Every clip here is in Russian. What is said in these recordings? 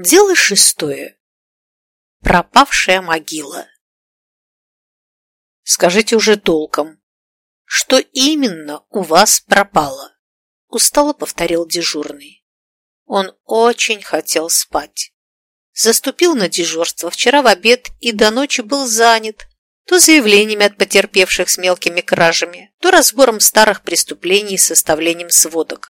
Дело шестое. Пропавшая могила. Скажите уже толком, что именно у вас пропало? Устало повторил дежурный. Он очень хотел спать. Заступил на дежурство вчера в обед и до ночи был занят то заявлениями от потерпевших с мелкими кражами, то разбором старых преступлений и составлением сводок.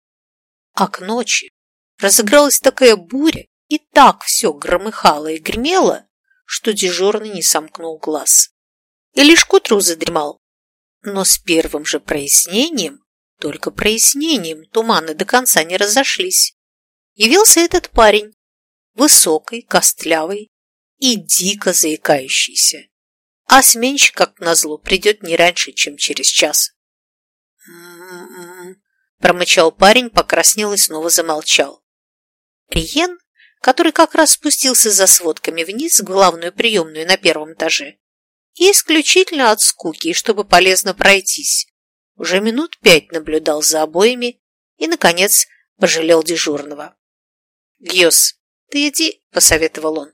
А к ночи разыгралась такая буря, и так все громыхало и гремело, что дежурный не сомкнул глаз. И лишь к утру задремал. Но с первым же прояснением, только прояснением, туманы до конца не разошлись. Явился этот парень, высокий, костлявый и дико заикающийся. А сменщик, как назло, придет не раньше, чем через час. Промычал парень, покраснел и снова замолчал. Риен который как раз спустился за сводками вниз в главную приемную на первом этаже, и исключительно от скуки, чтобы полезно пройтись, уже минут пять наблюдал за обоями и, наконец, пожалел дежурного. «Гьос, ты иди», — посоветовал он.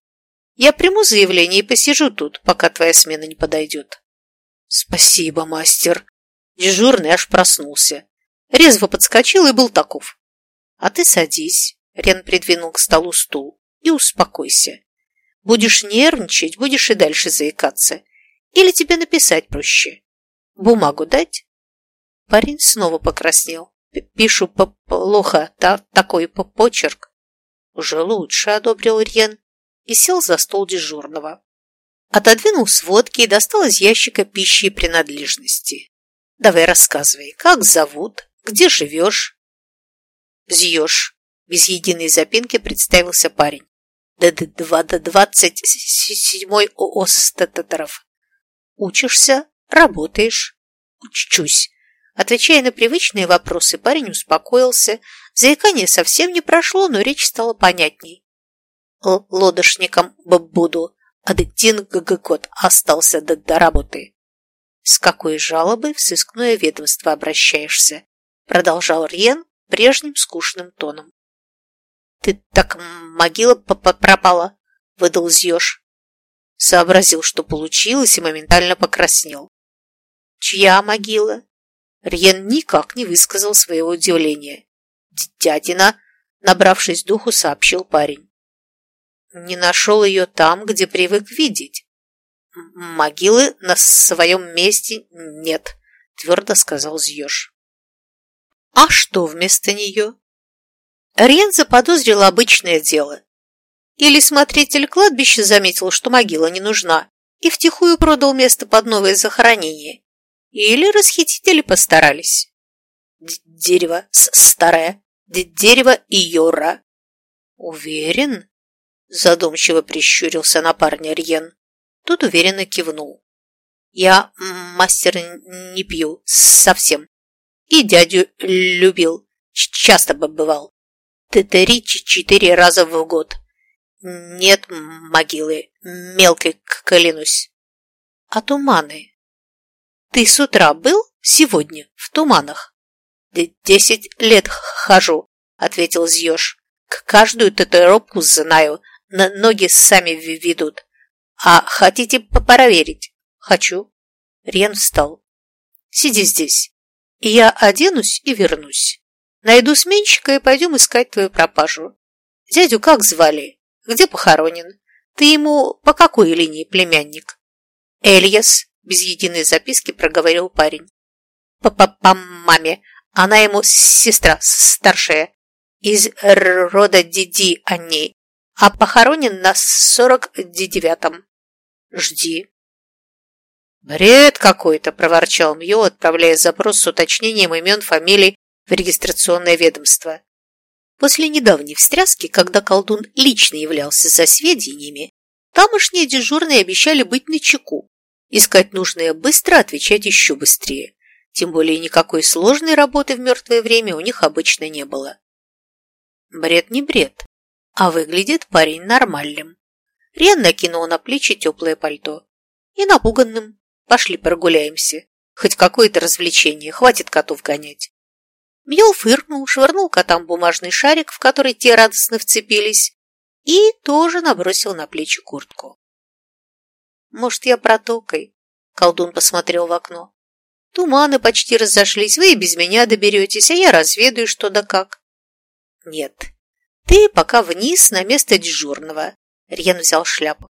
«Я приму заявление и посижу тут, пока твоя смена не подойдет». «Спасибо, мастер». Дежурный аж проснулся. Резво подскочил и был таков. «А ты садись. Рен придвинул к столу стул. «И успокойся. Будешь нервничать, будешь и дальше заикаться. Или тебе написать проще. Бумагу дать?» Парень снова покраснел. «Пишу плохо, та, такой почерк». «Уже лучше», — одобрил Рен и сел за стол дежурного. Отодвинул сводки и достал из ящика пищи и принадлежности. «Давай рассказывай, как зовут, где живешь?» «Зьешь», без единой запинки представился парень. д двадцать седьмой ООС Татаров. Учишься? Работаешь? Учусь. Отвечая на привычные вопросы, парень успокоился. Заикание совсем не прошло, но речь стала понятней. Л лодошником буду, а год остался до, до работы. С какой жалобой в сыскное ведомство обращаешься? Продолжал Рьен прежним скучным тоном. «Ты так могила п -п пропала?» – выдал Зьеж. Сообразил, что получилось, и моментально покраснел. «Чья могила?» Рьен никак не высказал своего удивления. «Дядина», набравшись духу, сообщил парень. «Не нашел ее там, где привык видеть. Могилы на своем месте нет», твердо сказал Зьеж. «А что вместо нее?» Рен заподозрил обычное дело. Или смотритель кладбища заметил, что могила не нужна, и втихую продал место под новое захоронение. Или расхитители постарались. Д дерево старое, Д дерево и Йора. Уверен? Задумчиво прищурился на парня Рьен. Тот уверенно кивнул. Я, мастер, не пью совсем. И дядю любил, часто бы бывал три-четыре раза в год. Нет могилы, мелкой клянусь. А туманы? Ты с утра был сегодня в туманах? Десять лет хожу, ответил Зьеж. Каждую татуировку знаю, на ноги сами ведут. А хотите проверить? Хочу. Рен встал. Сиди здесь. Я оденусь и вернусь. Найду сменщика и пойдем искать твою пропажу. Дядю как звали? Где похоронен? Ты ему по какой линии племянник? Эльяс, без единой записки проговорил парень. По, -по, -по маме. Она ему сестра старшая. Из рода Диди о ней. А похоронен на сорок девятом. Жди. «Бред какой-то!» – проворчал Мьё, отправляя запрос с уточнением имен, фамилий в регистрационное ведомство. После недавней встряски, когда колдун лично являлся за сведениями, тамошние дежурные обещали быть начеку, искать нужное быстро, отвечать еще быстрее. Тем более никакой сложной работы в мертвое время у них обычно не было. Бред не бред, а выглядит парень нормальным. Рен накинул на плечи теплое пальто. И напуганным. Пошли прогуляемся. Хоть какое-то развлечение, хватит котов гонять. Мьел фыркнул, швырнул котам бумажный шарик, в который те радостно вцепились, и тоже набросил на плечи куртку. «Может, я протокой?» — колдун посмотрел в окно. «Туманы почти разошлись, вы и без меня доберетесь, а я разведаю, что да как». «Нет, ты пока вниз на место дежурного», — Рьен взял шляпу.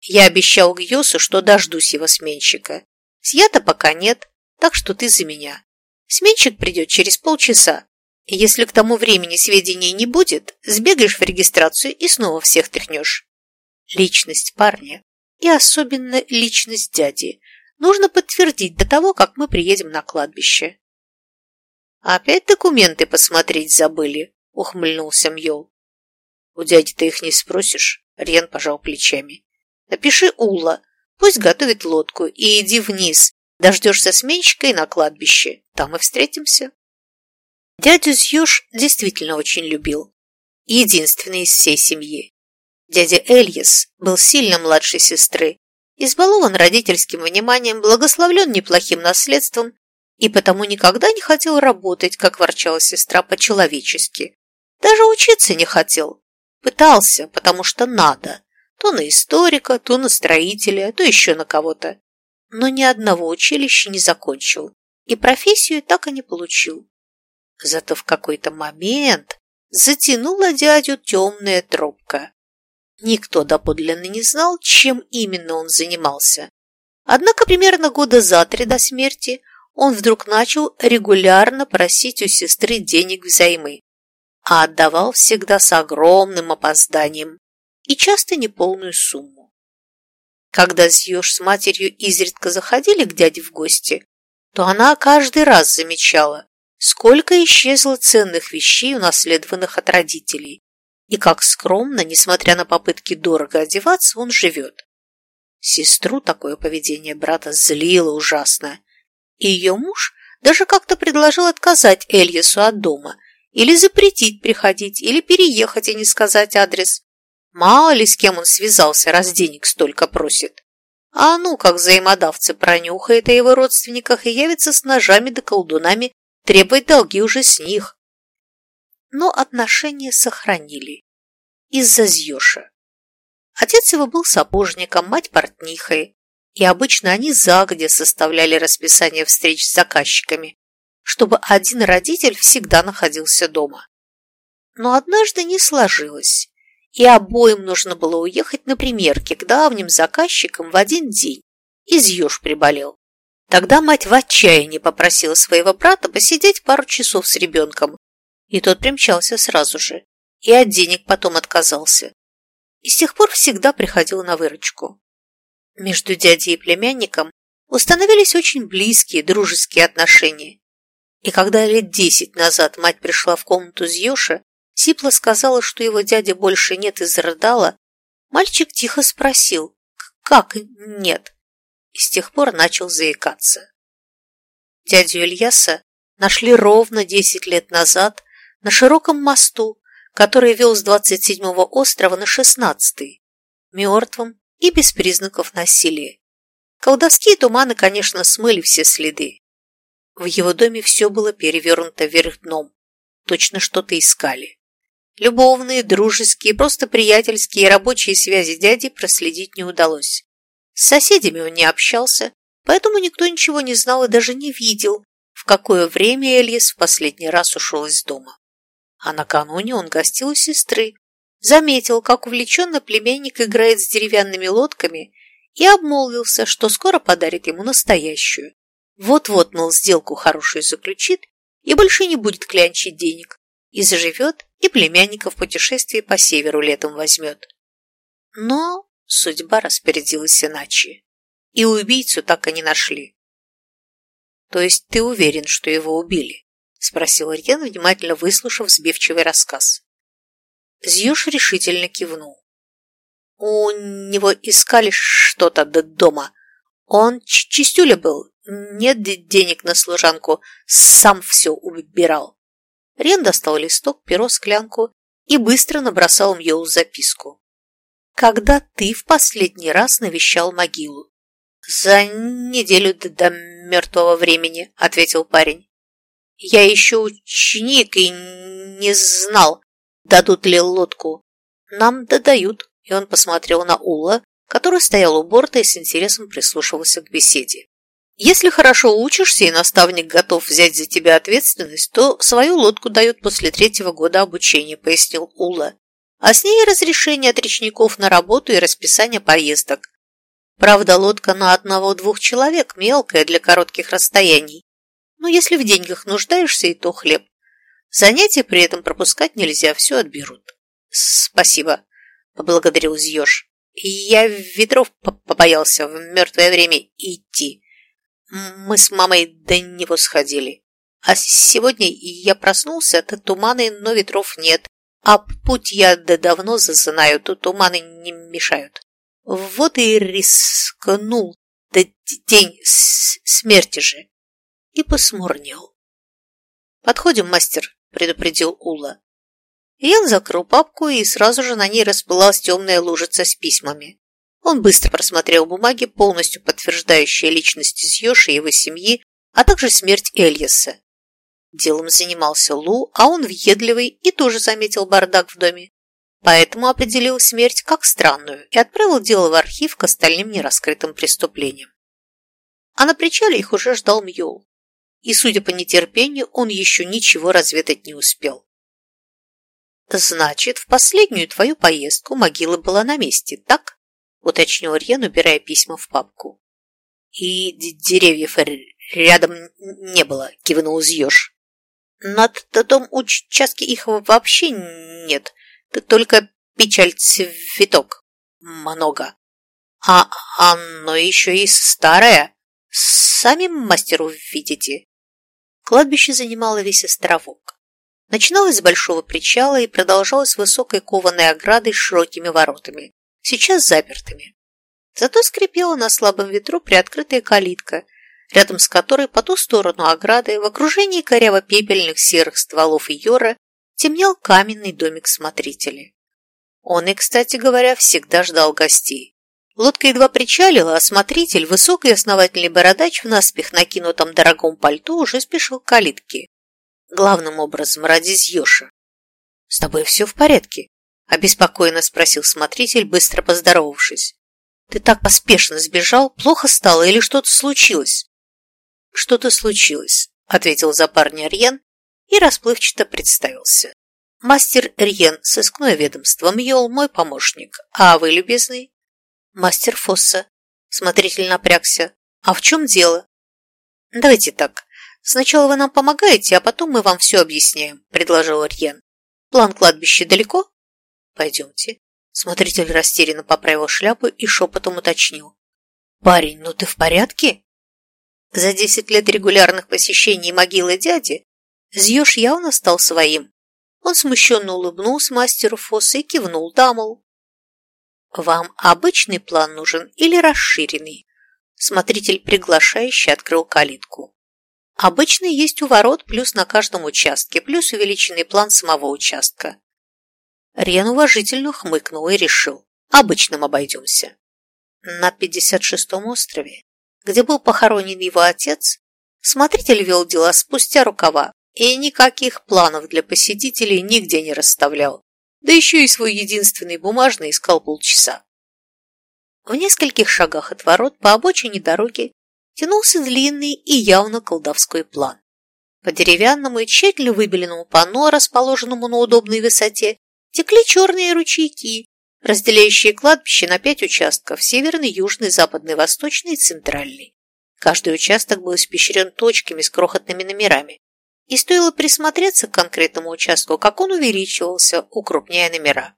«Я обещал Гьосу, что дождусь его сменщика. Сьята пока нет, так что ты за меня. Сменщик придет через полчаса, если к тому времени сведений не будет, сбегаешь в регистрацию и снова всех тряхнешь. Личность парня и особенно личность дяди нужно подтвердить до того, как мы приедем на кладбище. «Опять документы посмотреть забыли», — ухмыльнулся Мьол. «У дяди ты их не спросишь?» — Рен пожал плечами. «Напиши Ула, пусть готовит лодку, и иди вниз, дождешься сменщика и на кладбище, там и встретимся». Дядю Зьюш действительно очень любил. Единственный из всей семьи. Дядя Эльяс был сильно младшей сестры, избалован родительским вниманием, благословлен неплохим наследством и потому никогда не хотел работать, как ворчала сестра, по-человечески. Даже учиться не хотел. Пытался, потому что надо. То на историка, то на строителя, то еще на кого-то. Но ни одного училища не закончил и профессию так и не получил. Зато в какой-то момент затянула дядю темная трубка. Никто доподлинно не знал, чем именно он занимался. Однако примерно года за три до смерти он вдруг начал регулярно просить у сестры денег взаймы, а отдавал всегда с огромным опозданием и часто неполную сумму. Когда Зьёж с матерью изредка заходили к дяде в гости, то она каждый раз замечала, сколько исчезло ценных вещей, унаследованных от родителей, и как скромно, несмотря на попытки дорого одеваться, он живет. Сестру такое поведение брата злило ужасно, и ее муж даже как-то предложил отказать Эльясу от дома или запретить приходить, или переехать и не сказать адрес. Мало ли с кем он связался, раз денег столько просит. А ну, как взаимодавцы пронюхает о его родственниках и явится с ножами да колдунами требовать долги уже с них но отношения сохранили. Из-за Зьёша. Отец его был сапожником, мать портнихой, и обычно они загодя составляли расписание встреч с заказчиками, чтобы один родитель всегда находился дома. Но однажды не сложилось, и обоим нужно было уехать на примерки к давним заказчикам в один день, и Зьёш приболел. Тогда мать в отчаянии попросила своего брата посидеть пару часов с ребенком, и тот примчался сразу же, и от денег потом отказался. И с тех пор всегда приходил на выручку. Между дядей и племянником установились очень близкие дружеские отношения. И когда лет десять назад мать пришла в комнату Зьёша, Сипла сказала, что его дяди больше нет и зарыдала, мальчик тихо спросил, как нет, и с тех пор начал заикаться. Дядю Ильяса нашли ровно десять лет назад на широком мосту, который вел с 27-го острова на 16-й, мертвым и без признаков насилия. Колдовские туманы, конечно, смыли все следы. В его доме все было перевернуто вверх дном. Точно что-то искали. Любовные, дружеские, просто приятельские и рабочие связи дяди проследить не удалось. С соседями он не общался, поэтому никто ничего не знал и даже не видел, в какое время Эльес в последний раз ушел из дома. А накануне он гостил у сестры, заметил, как увлеченно племянник играет с деревянными лодками и обмолвился, что скоро подарит ему настоящую. Вот-вот, мол, сделку хорошую заключит и больше не будет клянчить денег, и заживет, и племянника в по северу летом возьмет. Но судьба распорядилась иначе, и убийцу так и не нашли. То есть ты уверен, что его убили? – спросил Ирьен, внимательно выслушав сбивчивый рассказ. Зьюш решительно кивнул. «У него искали что-то до дома. Он чистюля был, нет денег на служанку, сам все убирал». Рен достал листок, перо, склянку и быстро набросал Мьоу записку. «Когда ты в последний раз навещал могилу?» «За неделю до мертвого времени», — ответил парень. Я еще ученик и не знал, дадут ли лодку. Нам додают, и он посмотрел на Ула, который стоял у борта и с интересом прислушивался к беседе. Если хорошо учишься и наставник готов взять за тебя ответственность, то свою лодку дают после третьего года обучения, пояснил Ула. А с ней разрешение от речников на работу и расписание поездок. Правда, лодка на одного-двух человек мелкая для коротких расстояний. Но если в деньгах нуждаешься, и то хлеб. Занятия при этом пропускать нельзя, все отберут. Спасибо, поблагодарил Зьеж. Я ветров побоялся в мертвое время идти. Мы с мамой до него сходили. А сегодня я проснулся, то туманы, но ветров нет. А путь я да давно знаю, то туманы не мешают. Вот и рискнул, да день смерти же. И посмурнел. «Подходим, мастер», — предупредил Ула. Ян закрыл папку, и сразу же на ней расплылась темная лужица с письмами. Он быстро просмотрел бумаги, полностью подтверждающие личность Зьёши и его семьи, а также смерть Эльяса. Делом занимался Лу, а он въедливый и тоже заметил бардак в доме. Поэтому определил смерть как странную и отправил дело в архив к остальным нераскрытым преступлениям. А на причале их уже ждал Мьол. И, судя по нетерпению, он еще ничего разведать не успел. «Значит, в последнюю твою поездку могила была на месте, так?» Уточнил Рьен, убирая письма в папку. «И деревьев рядом не было», – кивнул Зьеж. «На том участке их вообще нет, только печаль цветок много. А оно еще и старое, сами мастеру видите». Кладбище занимало весь островок. Начиналось с большого причала и продолжалось высокой кованой оградой с широкими воротами сейчас запертыми. Зато скрипела на слабом ветру приоткрытая калитка, рядом с которой по ту сторону ограды в окружении коряво-пепельных серых стволов Йора темнел каменный домик смотрителя. Он и, кстати говоря, всегда ждал гостей. Лодка едва причалила, а смотритель, высокий основательный бородач в наспех накинутом дорогом пальто, уже спешил к калитке. Главным образом ради Зьёша. «С тобой все в порядке?» Обеспокоенно спросил смотритель, быстро поздоровавшись. Ты так поспешно сбежал, плохо стало или что-то случилось? Что-то случилось, ответил за парня Рьен и расплывчато представился. Мастер Рьен, сыскное ведомство, Мьол, мой помощник. А вы, любезный? Мастер Фосса. Смотритель напрягся. А в чем дело? Давайте так. Сначала вы нам помогаете, а потом мы вам все объясняем, предложил Рьен. План кладбища далеко? Пойдемте. Смотритель растерянно поправил шляпу и шепотом уточнил. «Парень, ну ты в порядке?» За десять лет регулярных посещений могилы дяди Зьёш явно стал своим. Он смущенно улыбнулся мастеру Фосса и кивнул, да, «Вам обычный план нужен или расширенный?» Смотритель приглашающий открыл калитку. Обычный есть у ворот, плюс на каждом участке, плюс увеличенный план самого участка. Рен уважительно хмыкнул и решил. Обычным обойдемся. На 56-м острове, где был похоронен его отец, смотритель вел дела спустя рукава и никаких планов для посетителей нигде не расставлял. Да еще и свой единственный бумажный искал полчаса. В нескольких шагах от ворот по обочине дороги тянулся длинный и явно колдовской план. По деревянному и тщательно выбеленному панно, расположенному на удобной высоте, текли черные ручейки, разделяющие кладбище на пять участков – северный, южный, западный, восточный и центральный. Каждый участок был испещрен точками с крохотными номерами. И стоило присмотреться к конкретному участку, как он увеличивался, укрупняя номера.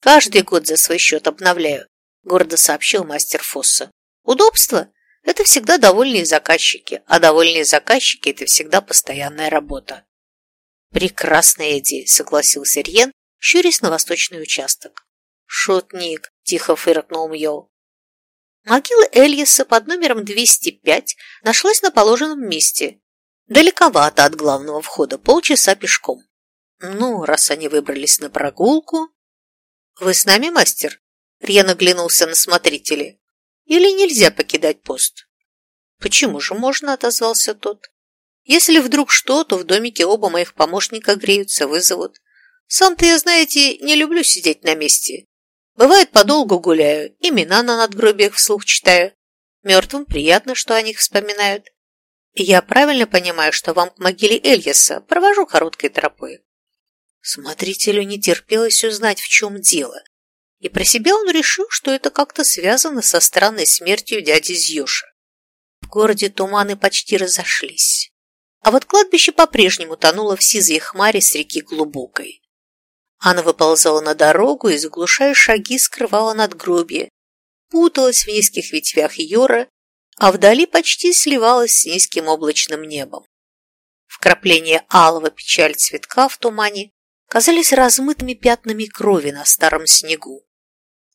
«Каждый год за свой счет обновляю», – гордо сообщил мастер Фосса. «Удобство – это всегда довольные заказчики, а довольные заказчики – это всегда постоянная работа». «Прекрасная идея», – согласился Рьен щурясь на восточный участок. «Шутник!» – тихо фыркнул Мьол. Могила Эльеса под номером 205 нашлась на положенном месте. Далековато от главного входа, полчаса пешком. Ну, раз они выбрались на прогулку... «Вы с нами, мастер?» Рьян оглянулся на смотрителей. «Или нельзя покидать пост?» «Почему же можно?» – отозвался тот. «Если вдруг что, то в домике оба моих помощника греются, вызовут. Сам-то я, знаете, не люблю сидеть на месте. Бывает, подолгу гуляю, имена на надгробиях вслух читаю. Мертвым приятно, что о них вспоминают. И я правильно понимаю, что вам к могиле Эльяса провожу короткой тропой. Смотрителю не терпелось узнать, в чем дело. И про себя он решил, что это как-то связано со странной смертью дяди Зьюша. В городе туманы почти разошлись. А вот кладбище по-прежнему тонуло в сизой хмаре с реки глубокой. Она выползала на дорогу и, заглушая шаги, скрывала надгробие, путалась в низких ветвях Йора, а вдали почти сливалась с низким облачным небом. Вкрапления алого печаль цветка в тумане казались размытыми пятнами крови на старом снегу.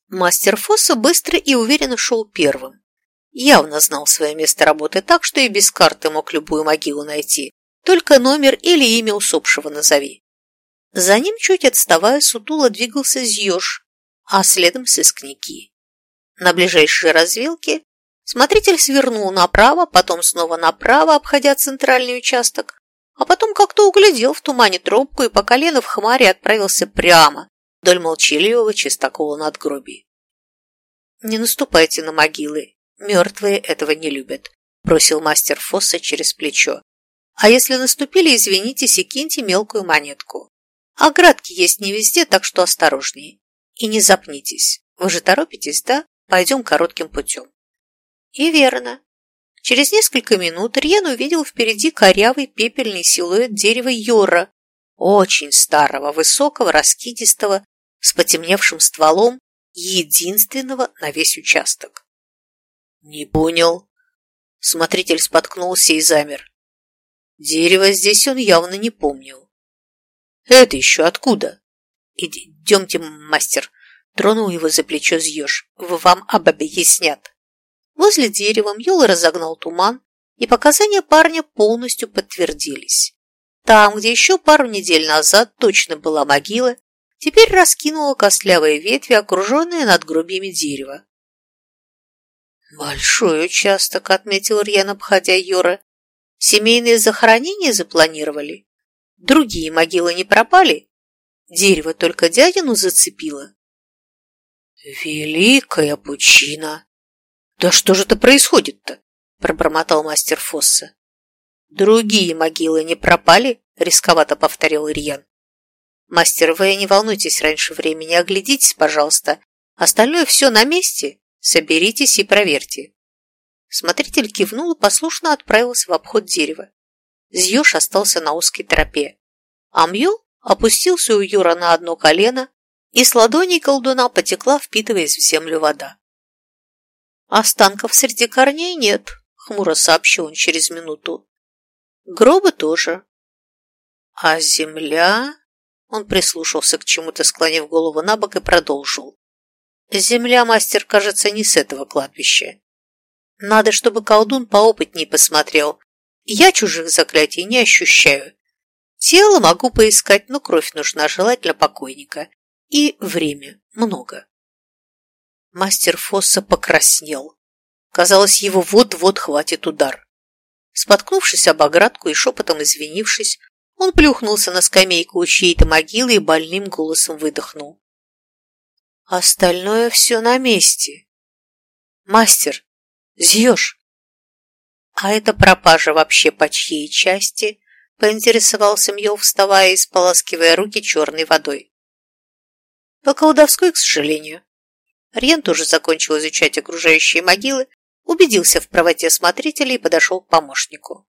Мастер Фосса быстро и уверенно шел первым. Явно знал свое место работы так, что и без карты мог любую могилу найти. Только номер или имя усопшего назови. За ним, чуть отставая, сутуло двигался Зьеж, а следом сыскники. На ближайшей развилке смотритель свернул направо, потом снова направо, обходя центральный участок, а потом как-то углядел в тумане тропку и по колено в хмаре отправился прямо вдоль молчаливого чистокола надгробий. «Не наступайте на могилы, мертвые этого не любят», бросил мастер Фосса через плечо. «А если наступили, извинитесь и киньте мелкую монетку. Оградки есть не везде, так что осторожнее. И не запнитесь. Вы же торопитесь, да? Пойдем коротким путем. И верно. Через несколько минут Рьен увидел впереди корявый пепельный силуэт дерева Йора, очень старого, высокого, раскидистого, с потемневшим стволом, единственного на весь участок. Не понял. Смотритель споткнулся и замер. Дерево здесь он явно не помнил. Это еще откуда? Идемте, мастер. Тронул его за плечо Зьеж. Вам объяснят. Возле дерева Мьюл разогнал туман, и показания парня полностью подтвердились. Там, где еще пару недель назад точно была могила, теперь раскинула костлявые ветви, окруженные надгробьями дерева. «Большой участок», — отметил Рьян, обходя Йора. «Семейные захоронения запланировали?» Другие могилы не пропали. Дерево только дядину зацепило. Великая пучина! Да что же это происходит-то? Пробормотал мастер Фосса. Другие могилы не пропали? Рисковато повторил Ирьян. Мастер, вы не волнуйтесь раньше времени, оглядитесь, пожалуйста. Остальное все на месте. Соберитесь и проверьте. Смотритель кивнул и послушно отправился в обход дерева. Зьеж остался на узкой тропе. А Мьюл опустился у Юра на одно колено, и с ладоней колдуна потекла, впитываясь в землю вода. «Останков среди корней нет», — хмуро сообщил он через минуту. «Гроба тоже». «А земля...» Он прислушался к чему-то, склонив голову на бок и продолжил. «Земля, мастер, кажется, не с этого кладбища. Надо, чтобы колдун поопытней посмотрел, я чужих заклятий не ощущаю. Тело могу поискать, но кровь нужна, желательно покойника. И время много. Мастер Фосса покраснел. Казалось, его вот-вот хватит удар. Споткнувшись об оградку и шепотом извинившись, он плюхнулся на скамейку у чьей-то могилы и больным голосом выдохнул. Остальное все на месте. Мастер, зьешь? «А это пропажа вообще по чьей части?» – поинтересовался Мьел, вставая и споласкивая руки черной водой. «По колдовской, к сожалению». Рьен тоже закончил изучать окружающие могилы, убедился в правоте смотрителя и подошел к помощнику.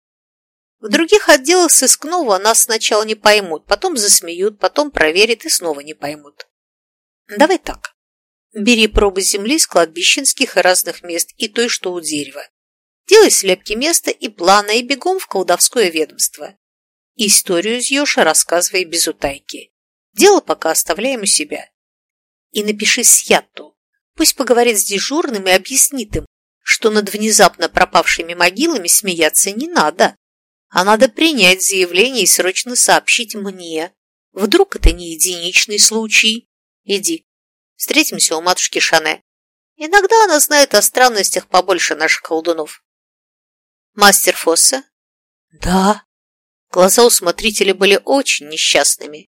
В других отделах сыскного нас сначала не поймут, потом засмеют, потом проверят и снова не поймут. Давай так. Бери пробы земли с кладбищенских и разных мест и той, что у дерева. Делай слепки места и плана, и бегом в колдовское ведомство. Историю Зьеша рассказывай без утайки. Дело пока оставляем у себя. И напиши Сьятту. Пусть поговорит с дежурным и объяснит им, что над внезапно пропавшими могилами смеяться не надо, а надо принять заявление и срочно сообщить мне. Вдруг это не единичный случай? Иди, встретимся у матушки Шане. Иногда она знает о странностях побольше наших колдунов. Мастер Фосса? Да. Глаза у смотрителя были очень несчастными.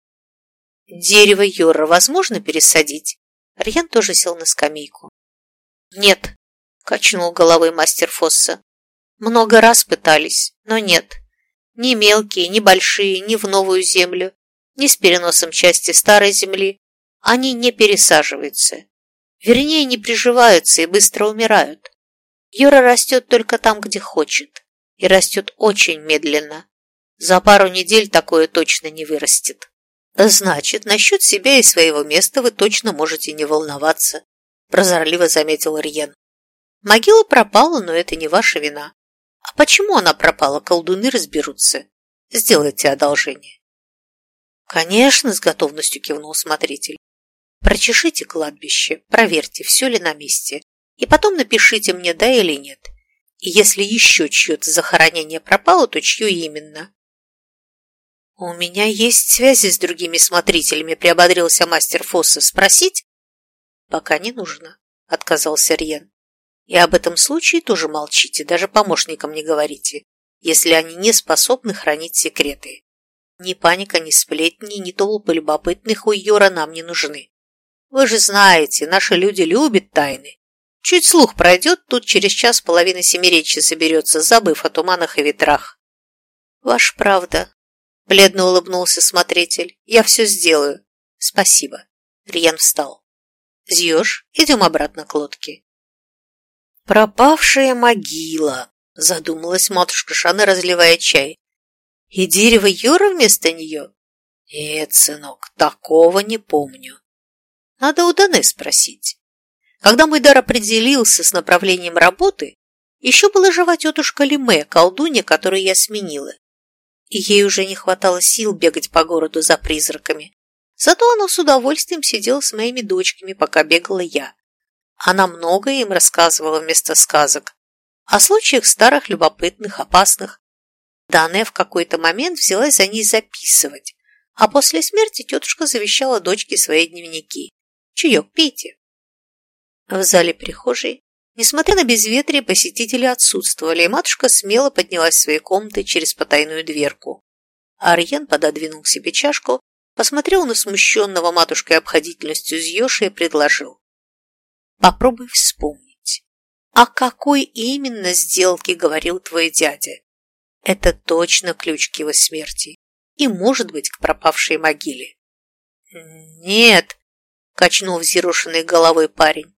Дерево Йора возможно пересадить? Рьян тоже сел на скамейку. Нет, качнул головой мастер Фосса. Много раз пытались, но нет. Ни мелкие, ни большие, ни в новую землю, ни с переносом части старой земли. Они не пересаживаются. Вернее, не приживаются и быстро умирают. Юра растет только там, где хочет. И растет очень медленно. За пару недель такое точно не вырастет. Значит, насчет себя и своего места вы точно можете не волноваться, прозорливо заметил Риен. Могила пропала, но это не ваша вина. А почему она пропала, колдуны разберутся. Сделайте одолжение. Конечно, с готовностью кивнул смотритель. Прочешите кладбище, проверьте, все ли на месте, и потом напишите мне, да или нет. И если еще чье-то захоронение пропало, то чье именно. «У меня есть связи с другими смотрителями», – приободрился мастер Фосса. «Спросить?» «Пока не нужно», – отказался Рьен. «И об этом случае тоже молчите, даже помощникам не говорите, если они не способны хранить секреты. Ни паника, ни сплетни, ни толпы любопытных у Йора нам не нужны. Вы же знаете, наши люди любят тайны. Чуть слух пройдет, тут через час половина семиречи соберется, забыв о туманах и ветрах». «Ваша правда», Бледно улыбнулся смотритель. Я все сделаю. Спасибо. Риен встал. Зьешь, идем обратно к лодке. Пропавшая могила, задумалась матушка Шана, разливая чай. И дерево Юра вместо нее? Нет, сынок, такого не помню. Надо у Даны спросить. Когда мой дар определился с направлением работы, еще была жива тетушка Лиме, колдунья, которую я сменила и ей уже не хватало сил бегать по городу за призраками. Зато она с удовольствием сидела с моими дочками, пока бегала я. Она многое им рассказывала вместо сказок. О случаях старых, любопытных, опасных. Данная в какой-то момент взялась за ней записывать, а после смерти тетушка завещала дочке свои дневники. «Чаек пейте». В зале прихожей Несмотря на безветрие, посетители отсутствовали, и матушка смело поднялась в свои комнаты через потайную дверку. Арьен пододвинул к себе чашку, посмотрел на смущенного матушкой обходительностью Зьёши и предложил. «Попробуй вспомнить, о какой именно сделке говорил твой дядя? Это точно ключ к его смерти и, может быть, к пропавшей могиле». «Нет», — качнул взъерошенной головой парень,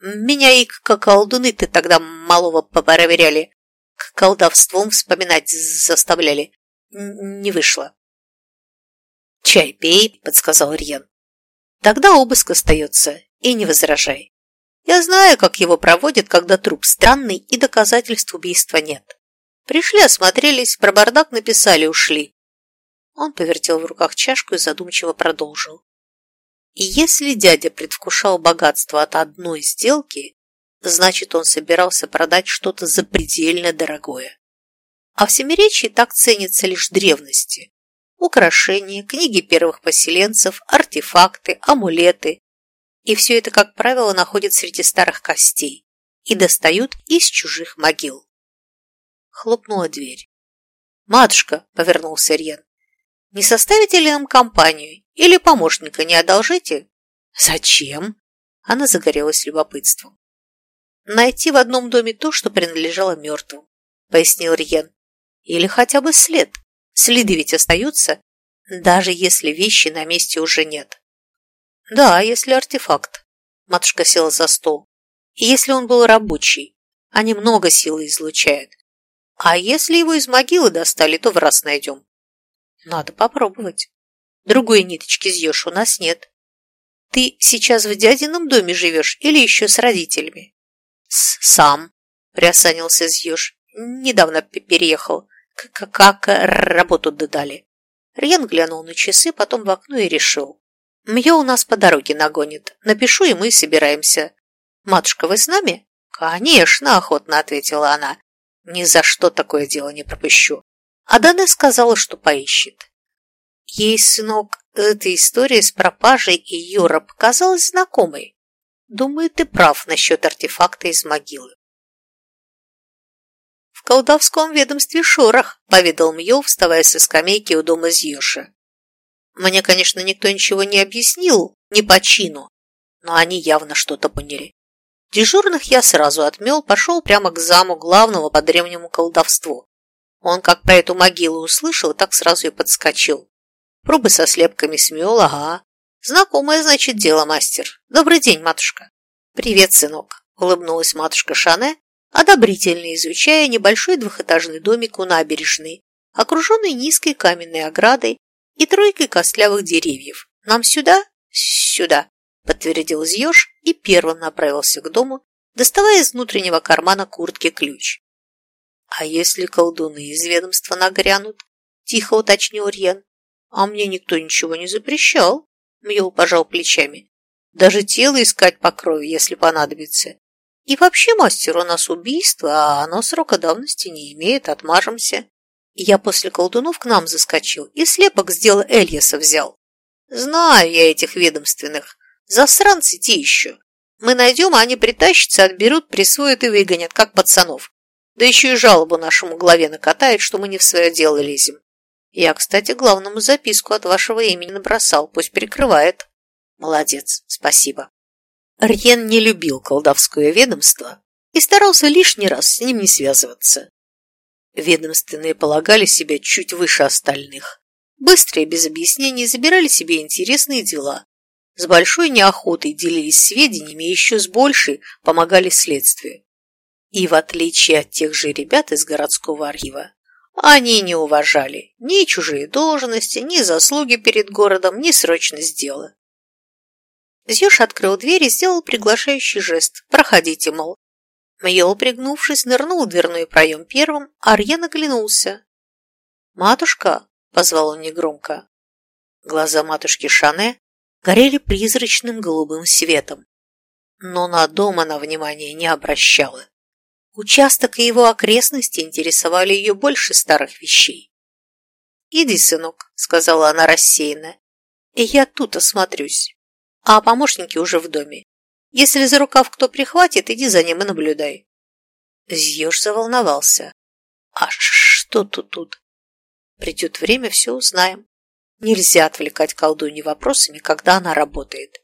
меня и как колдуны ты тогда малого попроверяли, к колдовством вспоминать заставляли. Не вышло. «Чай пей», — подсказал Рьен. «Тогда обыск остается, и не возражай. Я знаю, как его проводят, когда труп странный и доказательств убийства нет. Пришли, осмотрелись, про бардак написали, ушли». Он повертел в руках чашку и задумчиво продолжил. И если дядя предвкушал богатство от одной сделки, значит, он собирался продать что-то запредельно дорогое. А в Семиречии так ценятся лишь древности. Украшения, книги первых поселенцев, артефакты, амулеты. И все это, как правило, находят среди старых костей и достают из чужих могил. Хлопнула дверь. «Матушка!» — повернулся Рен. «Не составите ли нам компанию? Или помощника не одолжите?» «Зачем?» Она загорелась любопытством. «Найти в одном доме то, что принадлежало мертвым», пояснил Риен. «Или хотя бы след. Следы ведь остаются, даже если вещи на месте уже нет». «Да, если артефакт», матушка села за стол. «И если он был рабочий, они много силы излучают. А если его из могилы достали, то в раз найдем». «Надо попробовать». Другой ниточки зьешь у нас нет. Ты сейчас в дядином доме живешь или еще с родителями? С сам, приосанился зьешь. Недавно переехал. К как работу додали. Рьян глянул на часы, потом в окно и решил. Мьё у нас по дороге нагонит. Напишу, и мы собираемся. Матушка, вы с нами? Конечно, охотно ответила она. Ни за что такое дело не пропущу. А Дана сказала, что поищет. Ей, сынок, эта история с пропажей и Юра показалась знакомой. Думаю, ты прав насчет артефакта из могилы. В колдовском ведомстве шорох, поведал Мьё, вставая со скамейки у дома Зьюша. Мне, конечно, никто ничего не объяснил, не по чину, но они явно что-то поняли. Дежурных я сразу отмел, пошел прямо к заму главного по древнему колдовству. Он как про эту могилу услышал, так сразу и подскочил. Пробы со слепками смел, ага. Знакомое, значит, дело, мастер. Добрый день, матушка. Привет, сынок, улыбнулась матушка Шане, одобрительно изучая небольшой двухэтажный домик у набережной, окруженный низкой каменной оградой и тройкой костлявых деревьев. Нам сюда? Сюда, подтвердил Зьеж и первым направился к дому, доставая из внутреннего кармана куртки ключ. «А если колдуны из ведомства нагрянут?» – тихо уточнил Рьен. «А мне никто ничего не запрещал», – Мьол пожал плечами. «Даже тело искать по крови, если понадобится. И вообще, мастер, у нас убийство, а оно срока давности не имеет, отмажемся. Я после колдунов к нам заскочил и слепок с дела Эльяса взял. Знаю я этих ведомственных. Засранцы те еще. Мы найдем, а они притащатся, отберут, присвоят и выгонят, как пацанов. Да еще и жалобу нашему главе накатает, что мы не в свое дело лезем. Я, кстати, главному записку от вашего имени набросал, пусть перекрывает. Молодец, спасибо. Рьен не любил колдовское ведомство и старался лишний раз с ним не связываться. Ведомственные полагали себя чуть выше остальных. Быстро и без объяснений забирали себе интересные дела. С большой неохотой делились сведениями и еще с большей помогали следствию. И в отличие от тех же ребят из городского архива, они не уважали ни чужие должности, ни заслуги перед городом, ни срочность дела. Зюш открыл дверь и сделал приглашающий жест. «Проходите, мол». Мьел, пригнувшись, нырнул в дверной проем первым, а Арьен оглянулся. «Матушка!» – позвал он негромко. Глаза матушки Шане горели призрачным голубым светом. Но на дом она внимания не обращала. Участок и его окрестности интересовали ее больше старых вещей. «Иди, сынок», — сказала она рассеянно, — «и я тут осмотрюсь, а помощники уже в доме. Если за рукав кто прихватит, иди за ним и наблюдай». Зьеж заволновался. «А что тут тут?» «Придет время, все узнаем. Нельзя отвлекать колдунью вопросами, когда она работает».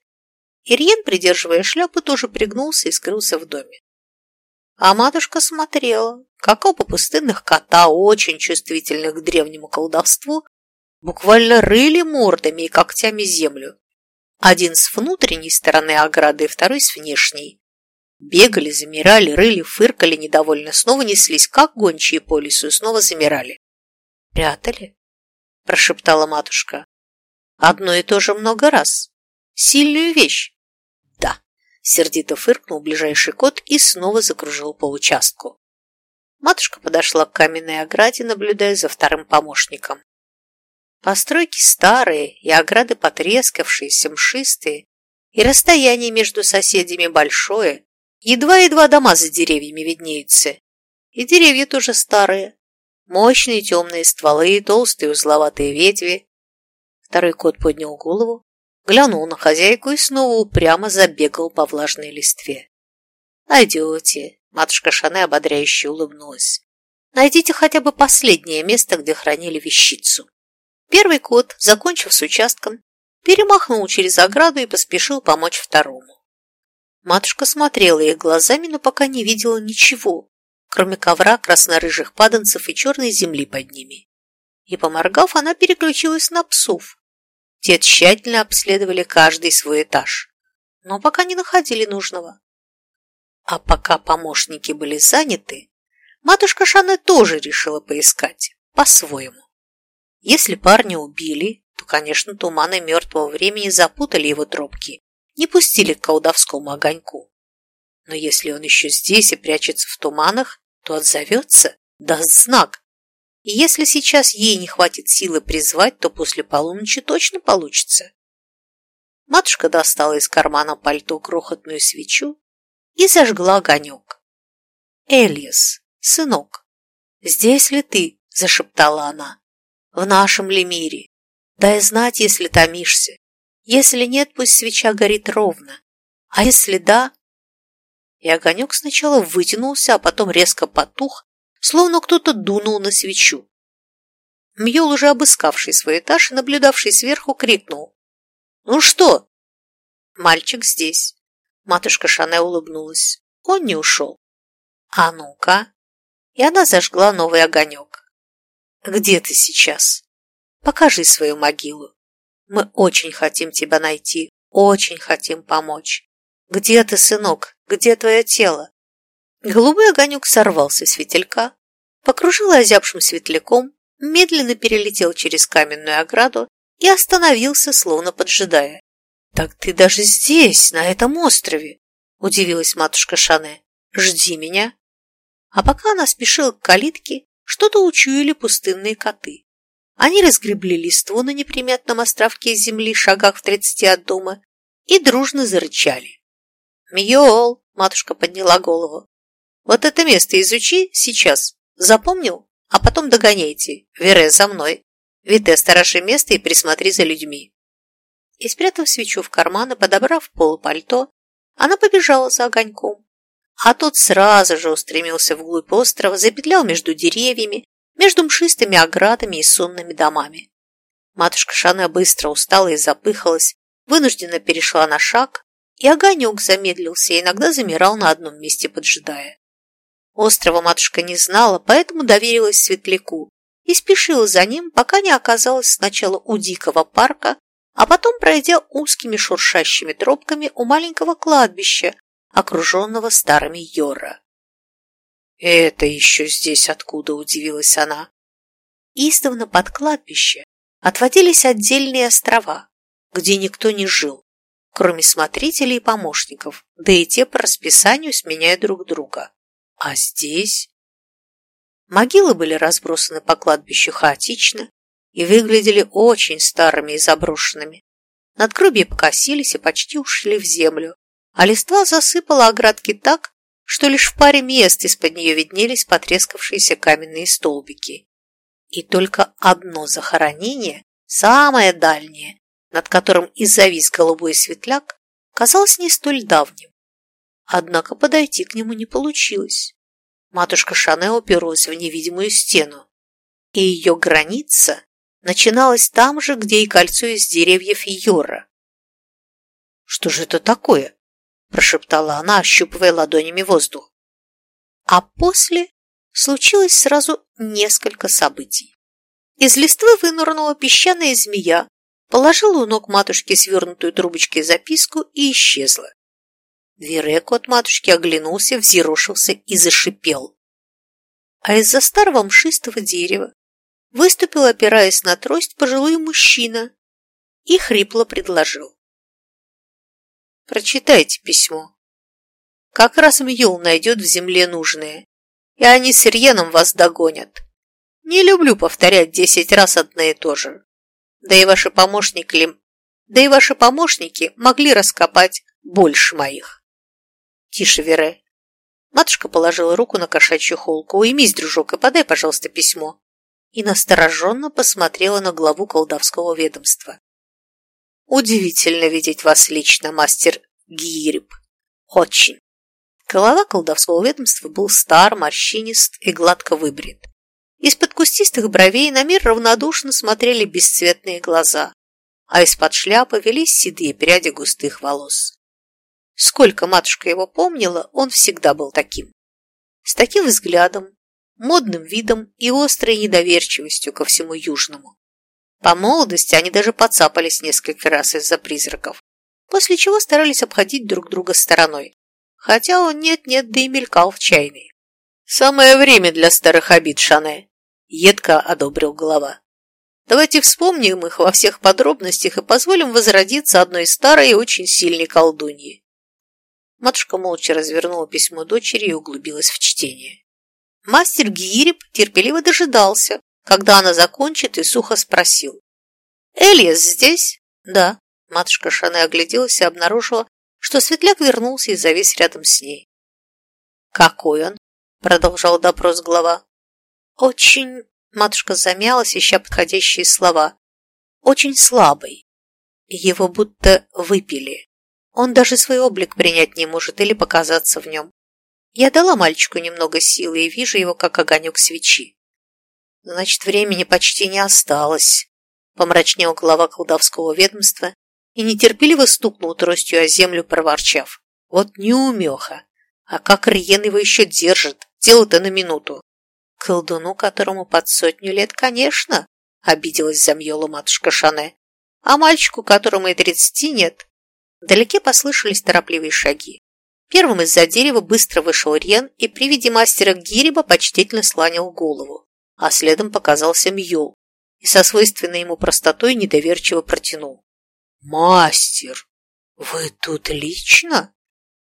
Ирьен, придерживая шляпу, тоже пригнулся и скрылся в доме. А матушка смотрела, как оба пустынных кота, очень чувствительных к древнему колдовству, буквально рыли мордами и когтями землю. Один с внутренней стороны ограды, второй с внешней. Бегали, замирали, рыли, фыркали недовольно, снова неслись, как гончие по лесу, и снова замирали. «Прятали?» – прошептала матушка. «Одно и то же много раз. Сильную вещь. Сердито фыркнул ближайший кот и снова закружил по участку. Матушка подошла к каменной ограде, наблюдая за вторым помощником. Постройки старые и ограды потрескавшиеся, мшистые, и расстояние между соседями большое, едва-едва дома за деревьями виднеются. И деревья тоже старые, мощные темные стволы, толстые узловатые ветви. Второй кот поднял голову, глянул на хозяйку и снова упрямо забегал по влажной листве. «Найдете», — матушка Шане ободряюще улыбнулась. «Найдите хотя бы последнее место, где хранили вещицу». Первый кот, закончив с участком, перемахнул через ограду и поспешил помочь второму. Матушка смотрела их глазами, но пока не видела ничего, кроме ковра краснорыжих паданцев и черной земли под ними. И, поморгав, она переключилась на псов, те тщательно обследовали каждый свой этаж, но пока не находили нужного. А пока помощники были заняты, матушка Шане тоже решила поискать, по-своему. Если парня убили, то, конечно, туманы мертвого времени запутали его тропки, не пустили к колдовскому огоньку. Но если он еще здесь и прячется в туманах, то отзовется, даст знак, если сейчас ей не хватит силы призвать, то после полуночи точно получится. Матушка достала из кармана пальто крохотную свечу и зажгла огонек. «Эльяс, сынок, здесь ли ты?» – зашептала она. «В нашем ли мире? Дай знать, если томишься. Если нет, пусть свеча горит ровно. А если да?» И огонек сначала вытянулся, а потом резко потух, словно кто-то дунул на свечу. Мьол, уже обыскавший свой этаж и наблюдавший сверху, крикнул. «Ну что?» «Мальчик здесь». Матушка Шане улыбнулась. Он не ушел. «А ну-ка!» И она зажгла новый огонек. «Где ты сейчас? Покажи свою могилу. Мы очень хотим тебя найти, очень хотим помочь. Где ты, сынок? Где твое тело?» Голубой огонек сорвался с фитилька, покружил озябшим светляком, медленно перелетел через каменную ограду и остановился, словно поджидая. «Так ты даже здесь, на этом острове!» – удивилась матушка Шане. «Жди меня!» А пока она спешила к калитке, что-то учуяли пустынные коты. Они разгребли листву на неприметном островке земли, шагах в тридцати от дома, и дружно зарычали. «Мьол!» – матушка подняла голову. Вот это место изучи сейчас. Запомнил? А потом догоняйте. Вере, за мной. Вите, сторожи место и присмотри за людьми. И спрятав свечу в карман и подобрав пол пальто, она побежала за огоньком. А тот сразу же устремился вглубь острова, запетлял между деревьями, между мшистыми оградами и сонными домами. Матушка Шане быстро устала и запыхалась, вынужденно перешла на шаг, и огонек замедлился и иногда замирал на одном месте, поджидая. Острова матушка не знала, поэтому доверилась светляку и спешила за ним, пока не оказалась сначала у дикого парка, а потом пройдя узкими шуршащими тропками у маленького кладбища, окруженного старыми йора. «Это еще здесь откуда?» – удивилась она. Издавна под кладбище отводились отдельные острова, где никто не жил, кроме смотрителей и помощников, да и те по расписанию сменяя друг друга. А здесь? Могилы были разбросаны по кладбищу хаотично и выглядели очень старыми и заброшенными. Надгробья покосились и почти ушли в землю, а листва засыпала оградки так, что лишь в паре мест из-под нее виднелись потрескавшиеся каменные столбики. И только одно захоронение, самое дальнее, над которым и завис голубой светляк, казалось не столь давним. Однако подойти к нему не получилось. Матушка Шане уперлась в невидимую стену, и ее граница начиналась там же, где и кольцо из деревьев Йора. «Что же это такое?» – прошептала она, ощупывая ладонями воздух. А после случилось сразу несколько событий. Из листвы вынырнула песчаная змея, положила у ног матушки свернутую трубочкой записку и исчезла. Вереку от матушки оглянулся, взъерошился и зашипел. А из-за старого мшистого дерева выступил, опираясь на трость, пожилой мужчина и хрипло предложил. «Прочитайте письмо. Как раз Мьюл найдет в земле нужное, и они с Ирьеном вас догонят. Не люблю повторять десять раз одно и то же. Да и ваши помощники, да и ваши помощники могли раскопать больше моих». «Тише, Вере!» Матушка положила руку на кошачью холку. «Уймись, дружок, и подай, пожалуйста, письмо!» И настороженно посмотрела на главу колдовского ведомства. «Удивительно видеть вас лично, мастер Гириб. Очень!» Голова колдовского ведомства был стар, морщинист и гладко выбрит. Из-под кустистых бровей на мир равнодушно смотрели бесцветные глаза, а из-под шляпы велись седые пряди густых волос. Сколько матушка его помнила, он всегда был таким. С таким взглядом, модным видом и острой недоверчивостью ко всему южному. По молодости они даже подцапались несколько раз из-за призраков, после чего старались обходить друг друга стороной, хотя он нет-нет, да и мелькал в чайной. «Самое время для старых обид, Шане», — едко одобрил голова. «Давайте вспомним их во всех подробностях и позволим возродиться одной старой и очень сильной колдуньи. Матушка молча развернула письмо дочери и углубилась в чтение. Мастер Гириб терпеливо дожидался, когда она закончит, и сухо спросил. «Элиас здесь?» «Да». Матушка Шане огляделась и обнаружила, что Светляк вернулся и завис рядом с ней. «Какой он?» – продолжал допрос глава. «Очень...» – матушка замялась, ища подходящие слова. «Очень слабый. Его будто выпили. Он даже свой облик принять не может или показаться в нем. Я дала мальчику немного силы и вижу его, как огонек свечи. Значит, времени почти не осталось, помрачнел глава колдовского ведомства и нетерпеливо стукнул тростью о землю, проворчав. Вот неумеха! А как Риен его еще держит? Дело-то на минуту. Колдуну, которому под сотню лет, конечно, обиделась замьела матушка Шане. А мальчику, которому и тридцати нет. Вдалеке послышались торопливые шаги. Первым из-за дерева быстро вышел Рен и при виде мастера Гириба почтительно сланил голову, а следом показался Мьол и со свойственной ему простотой недоверчиво протянул. «Мастер, вы тут лично?»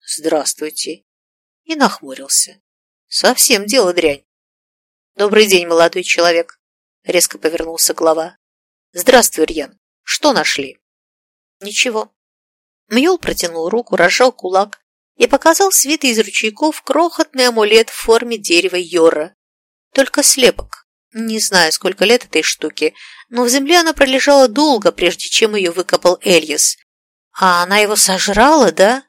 «Здравствуйте!» И нахмурился. «Совсем дело дрянь!» «Добрый день, молодой человек!» Резко повернулся глава. «Здравствуй, Рьян! Что нашли?» «Ничего». Мьол протянул руку, разжал кулак и показал свитый из ручейков крохотный амулет в форме дерева Йора. Только слепок. Не знаю, сколько лет этой штуке, но в земле она пролежала долго, прежде чем ее выкопал Эльяс. А она его сожрала, да?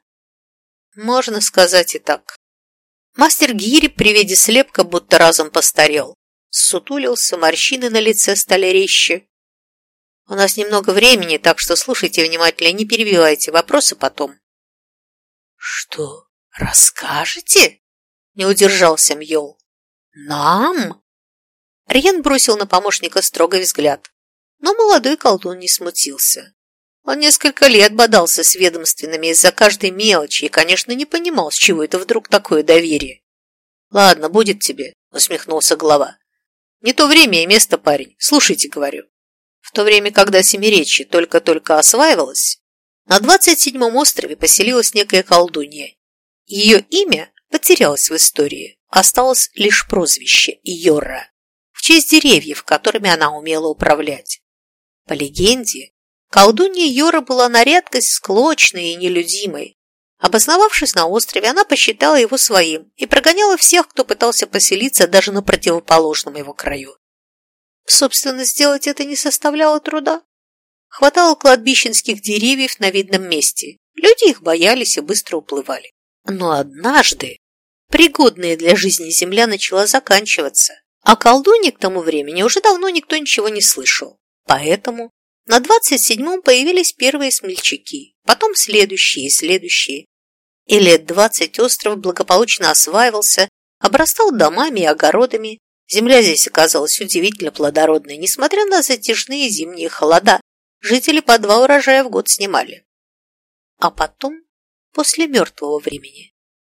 Можно сказать и так. Мастер Гири при виде слепка будто разом постарел. Сутулился, морщины на лице стали резче. У нас немного времени, так что слушайте внимательно, не перебивайте, вопросы потом. Что, расскажете? Не удержался Мьол. Нам? Риен бросил на помощника строгий взгляд, но молодой колдун не смутился. Он несколько лет бодался с ведомственными из-за каждой мелочи и, конечно, не понимал, с чего это вдруг такое доверие. «Ладно, будет тебе», — усмехнулся глава. «Не то время и место, парень. Слушайте, говорю. В то время, когда Семиречье только-только осваивалось, на двадцать седьмом острове поселилась некая колдунья. Ее имя потерялось в истории, осталось лишь прозвище Йора честь деревьев, которыми она умела управлять. По легенде, колдунья Йора была на редкость склочной и нелюдимой. Обосновавшись на острове, она посчитала его своим и прогоняла всех, кто пытался поселиться даже на противоположном его краю. Собственно, сделать это не составляло труда. Хватало кладбищенских деревьев на видном месте. Люди их боялись и быстро уплывали. Но однажды пригодная для жизни земля начала заканчиваться. О колдуне к тому времени уже давно никто ничего не слышал. Поэтому на двадцать седьмом появились первые смельчаки, потом следующие и следующие. И лет двадцать остров благополучно осваивался, обрастал домами и огородами. Земля здесь оказалась удивительно плодородной, несмотря на затяжные зимние холода. Жители по два урожая в год снимали. А потом, после мертвого времени,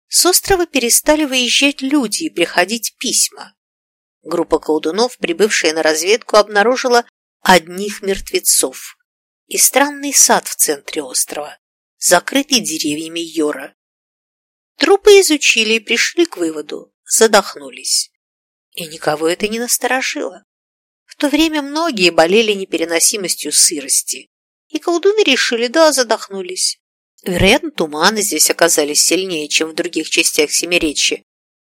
с острова перестали выезжать люди и приходить письма. Группа колдунов, прибывшая на разведку, обнаружила одних мертвецов и странный сад в центре острова, закрытый деревьями Йора. Трупы изучили и пришли к выводу, задохнулись. И никого это не насторожило. В то время многие болели непереносимостью сырости, и колдуны решили, да, задохнулись. Вероятно, туманы здесь оказались сильнее, чем в других частях Семиречья,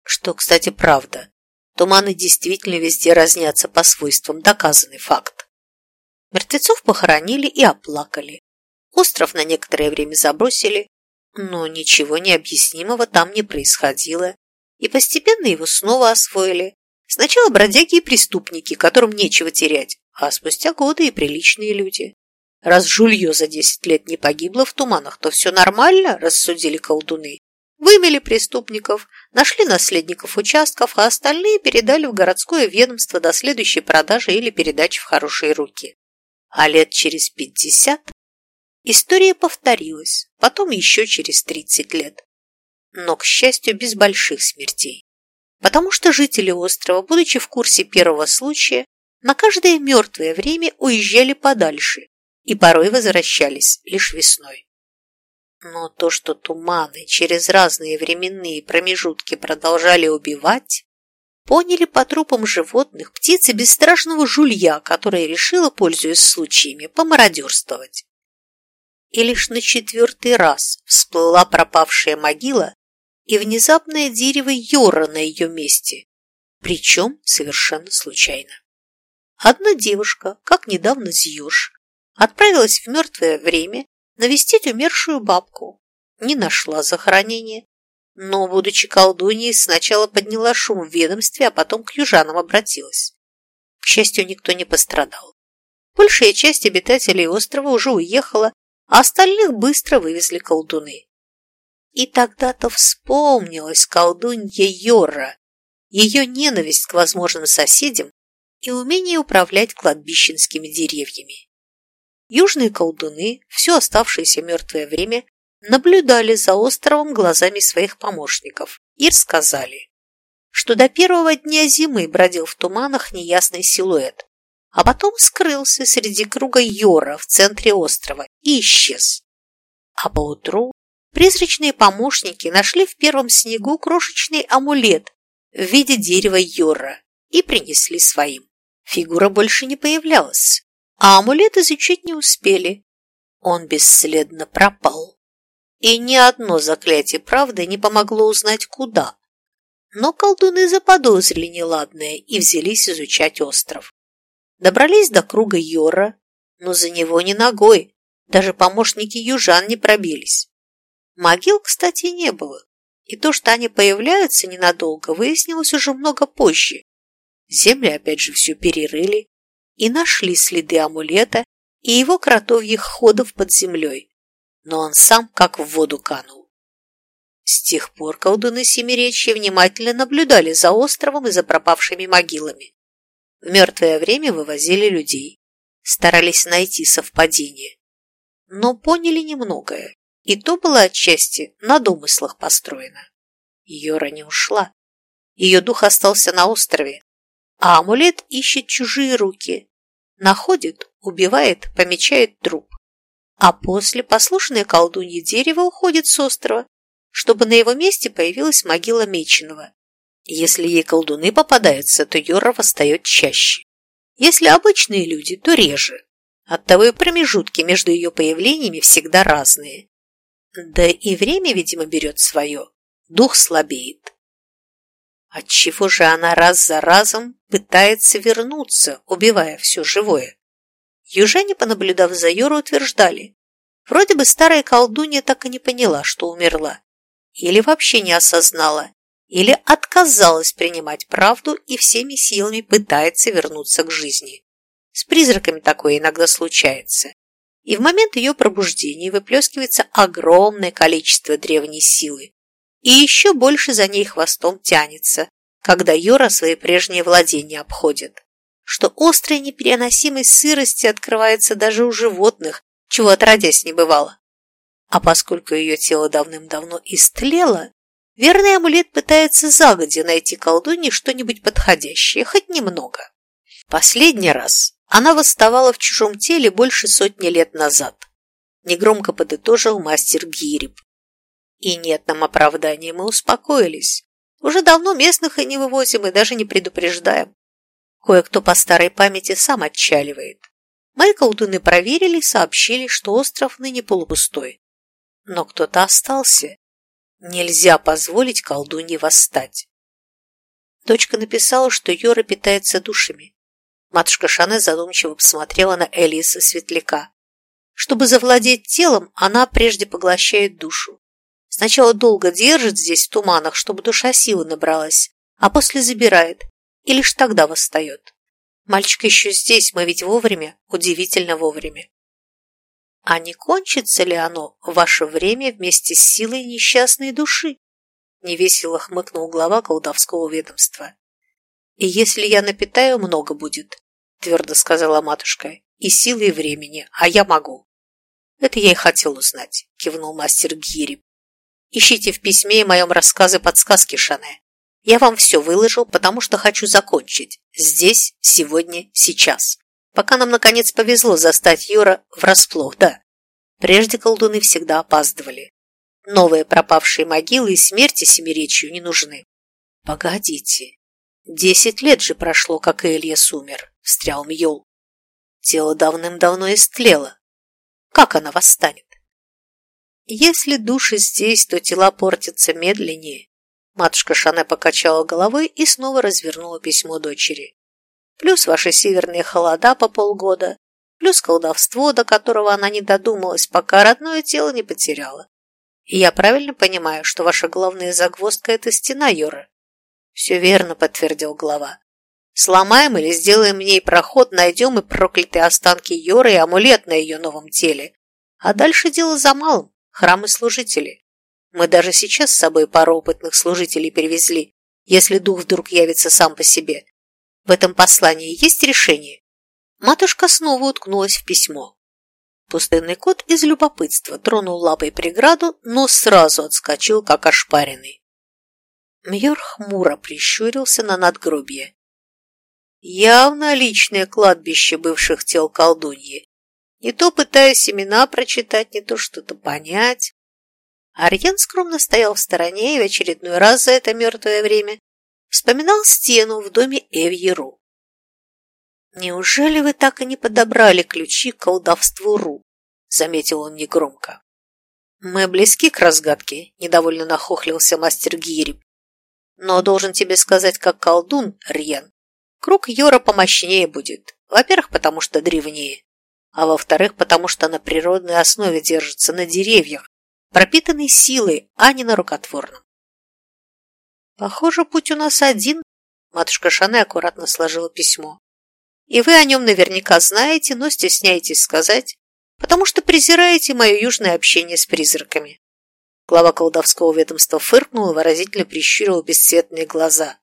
что, кстати, правда. Туманы действительно везде разнятся по свойствам, доказанный факт. Мертвецов похоронили и оплакали. Остров на некоторое время забросили, но ничего необъяснимого там не происходило, и постепенно его снова освоили. Сначала бродяги и преступники, которым нечего терять, а спустя годы и приличные люди. Раз жулье за десять лет не погибло в туманах, то все нормально, рассудили колдуны. Вымели преступников, нашли наследников участков, а остальные передали в городское ведомство до следующей продажи или передачи в хорошие руки. А лет через пятьдесят история повторилась, потом еще через тридцать лет. Но, к счастью, без больших смертей. Потому что жители острова, будучи в курсе первого случая, на каждое мертвое время уезжали подальше и порой возвращались лишь весной. Но то, что туманы через разные временные промежутки продолжали убивать, поняли по трупам животных птицы бесстрашного жулья, которая решила, пользуясь случаями, помародерствовать. И лишь на четвертый раз всплыла пропавшая могила и внезапное дерево Йора на ее месте, причем совершенно случайно. Одна девушка, как недавно Зьюш, отправилась в мертвое время навестить умершую бабку. Не нашла захоронения, но, будучи колдуньей, сначала подняла шум в ведомстве, а потом к южанам обратилась. К счастью, никто не пострадал. Большая часть обитателей острова уже уехала, а остальных быстро вывезли колдуны. И тогда-то вспомнилась колдунья Йора, ее ненависть к возможным соседям и умение управлять кладбищенскими деревьями. Южные колдуны все оставшееся мертвое время наблюдали за островом глазами своих помощников и рассказали, что до первого дня зимы бродил в туманах неясный силуэт, а потом скрылся среди круга Йора в центре острова и исчез. А поутру призрачные помощники нашли в первом снегу крошечный амулет в виде дерева Йора и принесли своим. Фигура больше не появлялась, а амулет изучить не успели. Он бесследно пропал. И ни одно заклятие правды не помогло узнать, куда. Но колдуны заподозрили неладное и взялись изучать остров. Добрались до круга Йора, но за него ни ногой, даже помощники южан не пробились. Могил, кстати, не было, и то, что они появляются ненадолго, выяснилось уже много позже. Земли опять же все перерыли и нашли следы амулета и его кротовьих ходов под землей, но он сам как в воду канул. С тех пор колдуны Семиречья внимательно наблюдали за островом и за пропавшими могилами. В мертвое время вывозили людей, старались найти совпадение. Но поняли немногое, и то было отчасти на домыслах построено. Йора не ушла. Ее дух остался на острове, а амулет ищет чужие руки. Находит, убивает, помечает труп. А после послушное колдунье дерево уходит с острова, чтобы на его месте появилась могила Меченого. Если ей колдуны попадаются, то Йора восстает чаще. Если обычные люди, то реже. Оттого и промежутки между ее появлениями всегда разные. Да и время, видимо, берет свое. Дух слабеет. Отчего же она раз за разом пытается вернуться, убивая все живое? Южане, понаблюдав за Йору, утверждали, вроде бы старая колдунья так и не поняла, что умерла. Или вообще не осознала, или отказалась принимать правду и всеми силами пытается вернуться к жизни. С призраками такое иногда случается. И в момент ее пробуждения выплескивается огромное количество древней силы. И еще больше за ней хвостом тянется, когда Йора свои прежние владения обходит. Что острая непереносимость сырости открывается даже у животных, чего отродясь не бывало. А поскольку ее тело давным-давно истлело, Верный амулет пытается загодя найти колдунье что-нибудь подходящее, хоть немного. Последний раз она восставала в чужом теле больше сотни лет назад. Негромко подытожил мастер Гириб. И нет нам оправдания, мы успокоились. Уже давно местных и не вывозим, и даже не предупреждаем. Кое-кто по старой памяти сам отчаливает. Мои колдуны проверили и сообщили, что остров ныне полупустой. Но кто-то остался, Нельзя позволить колдунье восстать. Дочка написала, что Йора питается душами. Матушка Шане задумчиво посмотрела на Элиса Светляка. Чтобы завладеть телом, она прежде поглощает душу. Сначала долго держит здесь в туманах, чтобы душа силы набралась, а после забирает, и лишь тогда восстает. Мальчик еще здесь, мы ведь вовремя, удивительно вовремя. А не кончится ли оно ваше время вместе с силой несчастной души? Невесело хмыкнул глава колдовского ведомства. И если я напитаю, много будет, твердо сказала матушка, и силы, и времени, а я могу. Это я и хотел узнать, кивнул мастер Гири. Ищите в письме и моем рассказе подсказки, Шане. Я вам все выложил, потому что хочу закончить. Здесь, сегодня, сейчас пока нам, наконец, повезло застать Юра врасплох, да. Прежде колдуны всегда опаздывали. Новые пропавшие могилы и смерти семиречью не нужны. Погодите, десять лет же прошло, как Эльяс умер, встрял Мьол. Тело давным-давно истлело. Как она восстанет? Если души здесь, то тела портятся медленнее. Матушка Шане покачала головой и снова развернула письмо дочери плюс ваши северные холода по полгода, плюс колдовство, до которого она не додумалась, пока родное тело не потеряла. И я правильно понимаю, что ваша главная загвоздка – это стена Йора? Все верно, подтвердил глава. Сломаем или сделаем в ней проход, найдем и проклятые останки Йоры и амулет на ее новом теле. А дальше дело за малым – храмы служители. Мы даже сейчас с собой пару опытных служителей перевезли, если дух вдруг явится сам по себе. В этом послании есть решение? Матушка снова уткнулась в письмо. Пустынный кот из любопытства тронул лапой преграду, но сразу отскочил, как ошпаренный. Мьор хмуро прищурился на надгробие. Явно личное кладбище бывших тел колдуньи. Не то пытаясь семена прочитать, не то что-то понять. Арьен скромно стоял в стороне и в очередной раз за это мертвое время вспоминал стену в доме Эвьеру. «Неужели вы так и не подобрали ключи к колдовству Ру?» — заметил он негромко. «Мы близки к разгадке», — недовольно нахохлился мастер Гири. «Но должен тебе сказать, как колдун, Рьен, Круг Йора помощнее будет. Во-первых, потому что древнее. А во-вторых, потому что на природной основе держится на деревьях, пропитанной силой, а не на рукотворном. Похоже, путь у нас один. Матушка Шане аккуратно сложила письмо. И вы о нем наверняка знаете, но стесняетесь сказать, потому что презираете мое южное общение с призраками. Глава колдовского ведомства фыркнул и выразительно прищурил бесцветные глаза.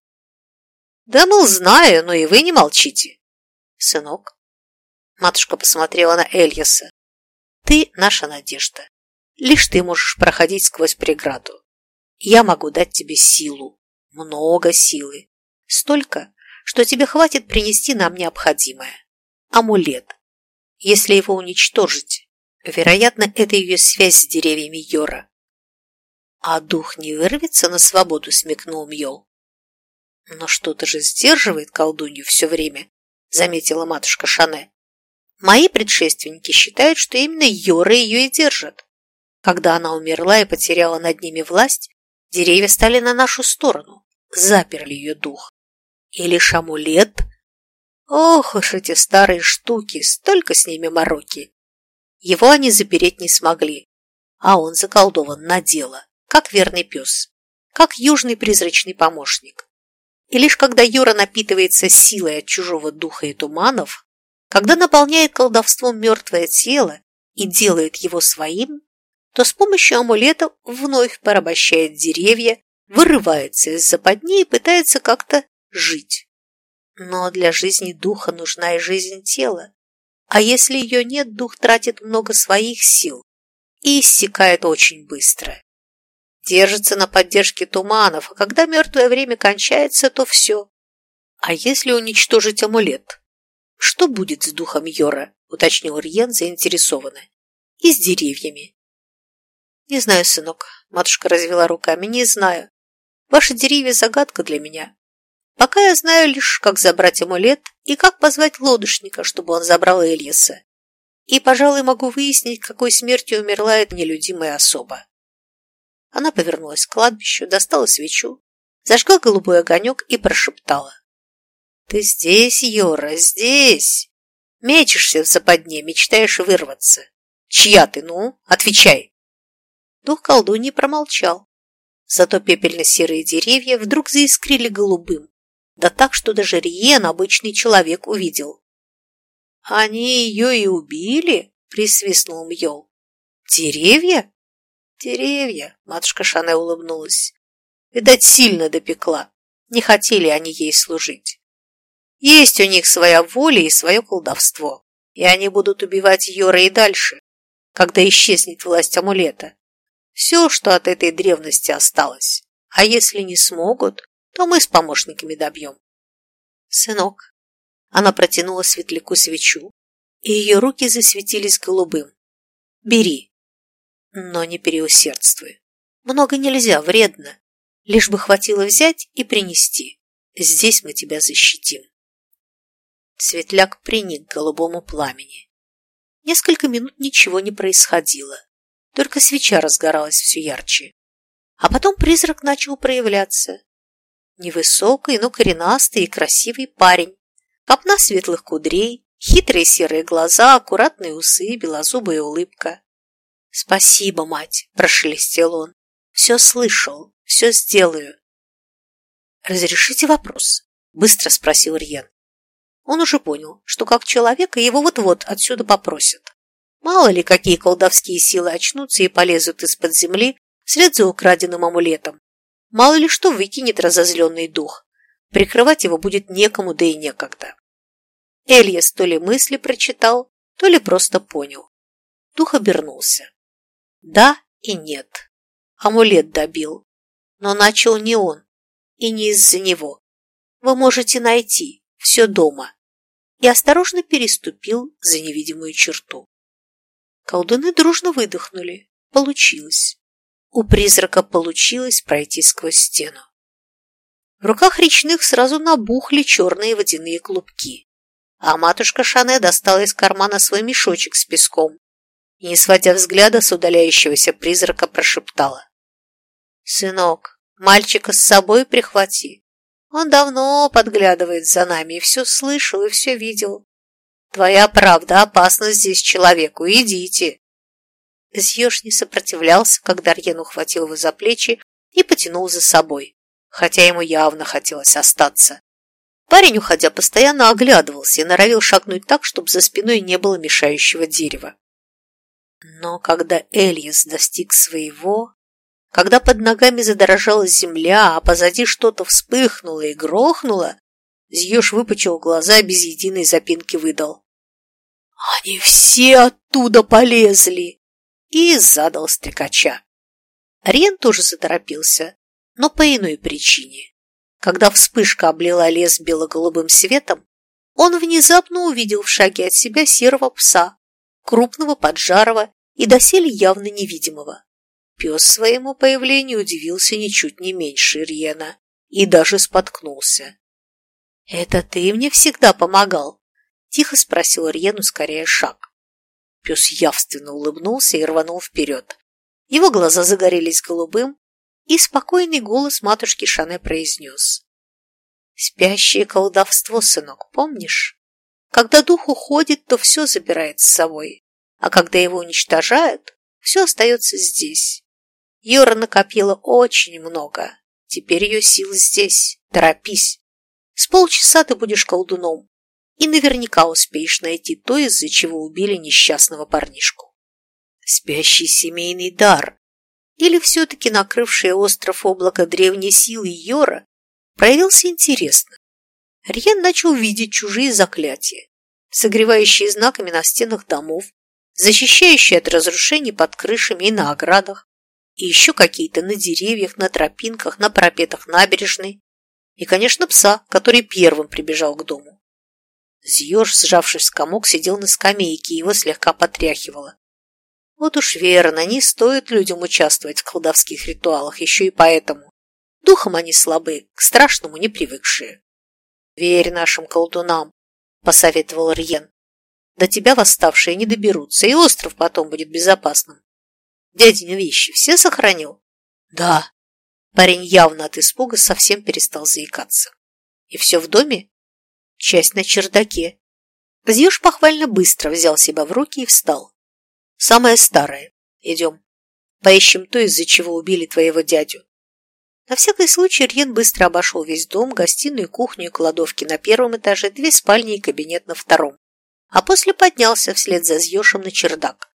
Да, мол, знаю, но и вы не молчите. Сынок. Матушка посмотрела на Эльяса. Ты наша надежда. Лишь ты можешь проходить сквозь преграду. Я могу дать тебе силу. Много силы. Столько, что тебе хватит принести нам необходимое. Амулет. Если его уничтожить, вероятно, это ее связь с деревьями Йора. А дух не вырвется на свободу, смекнул Мьол. Но что-то же сдерживает колдунью все время, заметила матушка Шане. Мои предшественники считают, что именно Йора ее и держит. Когда она умерла и потеряла над ними власть, деревья стали на нашу сторону, заперли ее дух. И лишь амулет... Ох уж эти старые штуки, столько с ними мороки. Его они запереть не смогли, а он заколдован на дело, как верный пес, как южный призрачный помощник. И лишь когда Юра напитывается силой от чужого духа и туманов, когда наполняет колдовством мертвое тело и делает его своим, то с помощью амулета вновь порабощает деревья, вырывается из западни и пытается как-то жить. Но для жизни духа нужна и жизнь тела. А если ее нет, дух тратит много своих сил и иссякает очень быстро держится на поддержке туманов, а когда мертвое время кончается, то все. А если уничтожить амулет? Что будет с духом Йора? уточнил Риен заинтересованно. И с деревьями. Не знаю, сынок, матушка развела руками, не знаю. Ваши деревья загадка для меня. Пока я знаю лишь, как забрать амулет и как позвать лодочника, чтобы он забрал Эльяса. И, пожалуй, могу выяснить, какой смертью умерла эта нелюдимая особа. Она повернулась к кладбищу, достала свечу, зажгла голубой огонек и прошептала. «Ты здесь, Юра, здесь! Мечешься в западне, мечтаешь вырваться. Чья ты, ну? Отвечай!» Дух колдуньи промолчал. Зато пепельно-серые деревья вдруг заискрили голубым, да так, что даже Риен, обычный человек, увидел. «Они ее и убили?» — присвистнул Мьол. «Деревья?» Деревья, матушка Шане улыбнулась. Видать, сильно допекла. Не хотели они ей служить. Есть у них своя воля и свое колдовство, и они будут убивать Йора и дальше, когда исчезнет власть амулета. Все, что от этой древности осталось. А если не смогут, то мы с помощниками добьем. Сынок. Она протянула светляку свечу, и ее руки засветились голубым. Бери, но не переусердствуй. Много нельзя, вредно. Лишь бы хватило взять и принести. Здесь мы тебя защитим. Светляк приник к голубому пламени. Несколько минут ничего не происходило. Только свеча разгоралась все ярче. А потом призрак начал проявляться. Невысокий, но коренастый и красивый парень. Копна светлых кудрей, хитрые серые глаза, аккуратные усы, белозубая улыбка. «Спасибо, мать!» – прошелестел он. «Все слышал, все сделаю». «Разрешите вопрос?» Быстро спросил Рьен. Он уже понял, что как человека его вот-вот отсюда попросят. Мало ли, какие колдовские силы очнутся и полезут из-под земли вслед за украденным амулетом. Мало ли что выкинет разозленный дух. Прикрывать его будет некому, да и некогда. Эльяс то ли мысли прочитал, то ли просто понял. Дух обернулся. Да и нет. Амулет добил. Но начал не он. И не из-за него. Вы можете найти. Все дома. И осторожно переступил за невидимую черту. Колдуны дружно выдохнули. Получилось. У призрака получилось пройти сквозь стену. В руках речных сразу набухли черные водяные клубки, а матушка Шане достала из кармана свой мешочек с песком и, не сводя взгляда с удаляющегося призрака, прошептала. «Сынок, мальчика с собой прихвати. Он давно подглядывает за нами и все слышал и все видел. Твоя правда опасна здесь человеку. Идите. Зьеж не сопротивлялся, когда Рьен ухватил его за плечи и потянул за собой, хотя ему явно хотелось остаться. Парень, уходя, постоянно оглядывался и норовил шагнуть так, чтобы за спиной не было мешающего дерева. Но когда Эльяс достиг своего, когда под ногами задорожала земля, а позади что-то вспыхнуло и грохнуло, Зьеж выпучил глаза и без единой запинки выдал. «Они все оттуда полезли!» и задал стрекача. Рен тоже заторопился, но по иной причине. Когда вспышка облила лес бело-голубым светом, он внезапно увидел в шаге от себя серого пса, крупного, поджарого и доселе явно невидимого. Пес своему появлению удивился ничуть не меньше Риена и даже споткнулся. «Это ты мне всегда помогал?» – тихо спросил Риен, ускоряя шаг. Пес явственно улыбнулся и рванул вперед. Его глаза загорелись голубым, и спокойный голос матушки Шане произнес. «Спящее колдовство, сынок, помнишь? Когда дух уходит, то все забирает с собой, а когда его уничтожают, все остается здесь. Юра накопила очень много. Теперь ее сил здесь. Торопись. С полчаса ты будешь колдуном. И наверняка успеешь найти то, из-за чего убили несчастного парнишку. Спящий семейный дар. Или все-таки накрывший остров облако древней силы Йора проявился интересно. Рьен начал видеть чужие заклятия, согревающие знаками на стенах домов, защищающие от разрушений под крышами и на оградах, и еще какие-то на деревьях, на тропинках, на пропетах набережной. И, конечно, пса, который первым прибежал к дому. Зьеж, сжавшись в комок, сидел на скамейке и его слегка потряхивало. Вот уж верно, не стоит людям участвовать в колдовских ритуалах, еще и поэтому. Духом они слабы, к страшному не привыкшие. «Верь нашим колдунам», — посоветовал Рьен. «До тебя восставшие не доберутся, и остров потом будет безопасным. Дядины вещи все сохранил? Да. Парень явно от испуга совсем перестал заикаться. И все в доме? Часть на чердаке. Зьюш похвально быстро взял себя в руки и встал. Самое старое. Идем. Поищем то, из-за чего убили твоего дядю. На всякий случай Рьен быстро обошел весь дом, гостиную, кухню и кладовки на первом этаже, две спальни и кабинет на втором. А после поднялся вслед за Зьешем на чердак.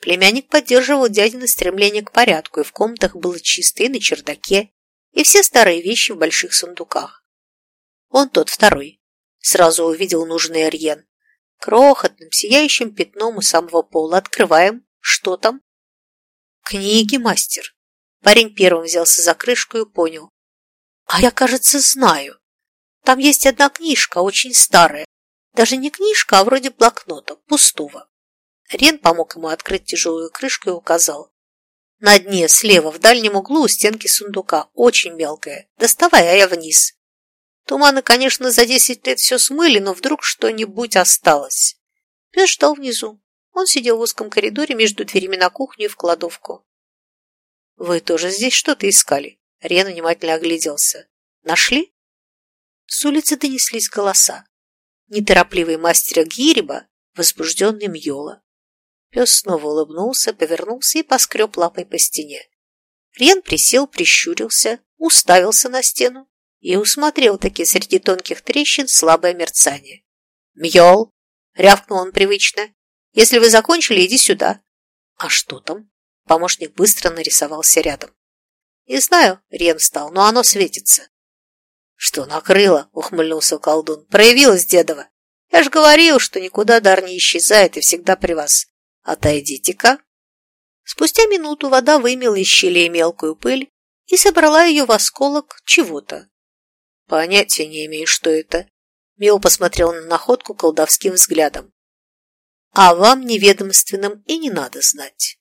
Племянник поддерживал дядины стремление к порядку, и в комнатах было чисто и на чердаке, и все старые вещи в больших сундуках. Он тот второй. Сразу увидел нужный Арьен. Крохотным, сияющим пятном у самого пола. Открываем. Что там? Книги, мастер. Парень первым взялся за крышку и понял. А я, кажется, знаю. Там есть одна книжка, очень старая. Даже не книжка, а вроде блокнота, пустого. Рен помог ему открыть тяжелую крышку и указал. На дне, слева, в дальнем углу у стенки сундука, очень мелкая. Доставай, а я вниз. Туманы, конечно, за десять лет все смыли, но вдруг что-нибудь осталось. Пес ждал внизу. Он сидел в узком коридоре между дверями на кухню и в кладовку. «Вы тоже здесь что-то искали?» Рен внимательно огляделся. «Нашли?» С улицы донеслись голоса. Неторопливый мастер Гириба, возбужденный Мьола. Пес снова улыбнулся, повернулся и поскреб лапой по стене. Рен присел, прищурился, уставился на стену и усмотрел таки среди тонких трещин слабое мерцание. «Мьол!» — рявкнул он привычно. «Если вы закончили, иди сюда». «А что там?» Помощник быстро нарисовался рядом. «Не знаю», — Рен встал, — «но оно светится». «Что, накрыло?» — ухмыльнулся колдун. «Проявилось, дедова. Я же говорил, что никуда дар не исчезает и всегда при вас. Отойдите-ка». Спустя минуту вода вымела из щелей мелкую пыль и собрала ее в осколок чего-то. Понятия не имею, что это. Мио посмотрел на находку колдовским взглядом. А вам неведомственным и не надо знать.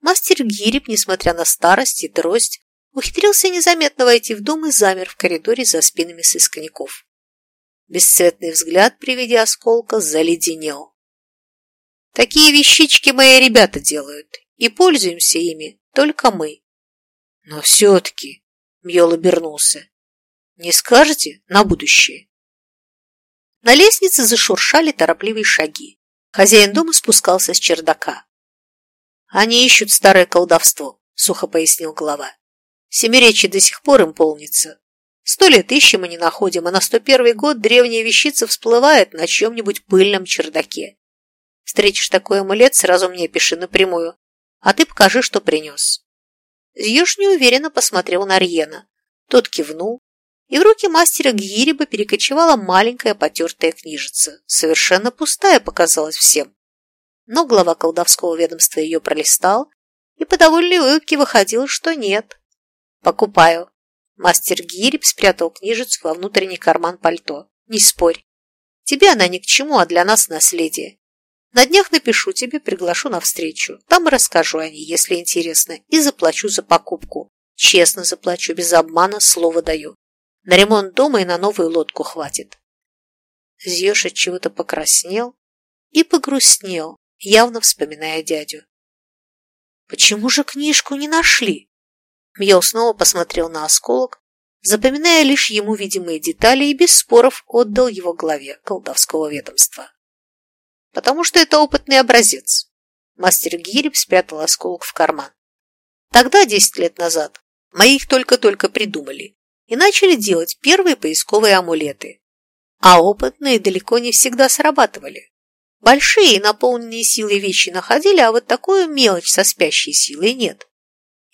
Мастер Гириб, несмотря на старость и трость, ухитрился незаметно войти в дом и замер в коридоре за спинами сыскаников. Бесцветный взгляд при виде осколка заледенел. Такие вещички мои ребята делают, и пользуемся ими только мы. Но все-таки, Мьол обернулся, не скажете на будущее? На лестнице зашуршали торопливые шаги. Хозяин дома спускался с чердака. Они ищут старое колдовство, сухо пояснил глава. Семиречи до сих пор им полнится. Сто лет ищем и не находим, а на сто первый год древняя вещица всплывает на чьем-нибудь пыльном чердаке. Встретишь такой амулет, сразу мне пиши напрямую, а ты покажи, что принес. Зьюш неуверенно посмотрел на Рьена. Тот кивнул, и в руки мастера Гириба перекочевала маленькая потертая книжица. Совершенно пустая показалась всем. Но глава колдовского ведомства ее пролистал, и по довольной улыбке выходило, что нет. «Покупаю». Мастер Гириб спрятал книжицу во внутренний карман пальто. «Не спорь. Тебе она ни к чему, а для нас наследие. На днях напишу тебе, приглашу на встречу. Там и расскажу о ней, если интересно, и заплачу за покупку. Честно заплачу, без обмана, слово даю. На ремонт дома и на новую лодку хватит». Зьеж от чего-то покраснел и погрустнел, явно вспоминая дядю. «Почему же книжку не нашли?» Мьел снова посмотрел на осколок, запоминая лишь ему видимые детали и без споров отдал его главе колдовского ведомства. Потому что это опытный образец. Мастер Гириб спрятал осколок в карман. Тогда, десять лет назад, мои их только-только придумали и начали делать первые поисковые амулеты. А опытные далеко не всегда срабатывали. Большие и наполненные силой вещи находили, а вот такую мелочь со спящей силой нет.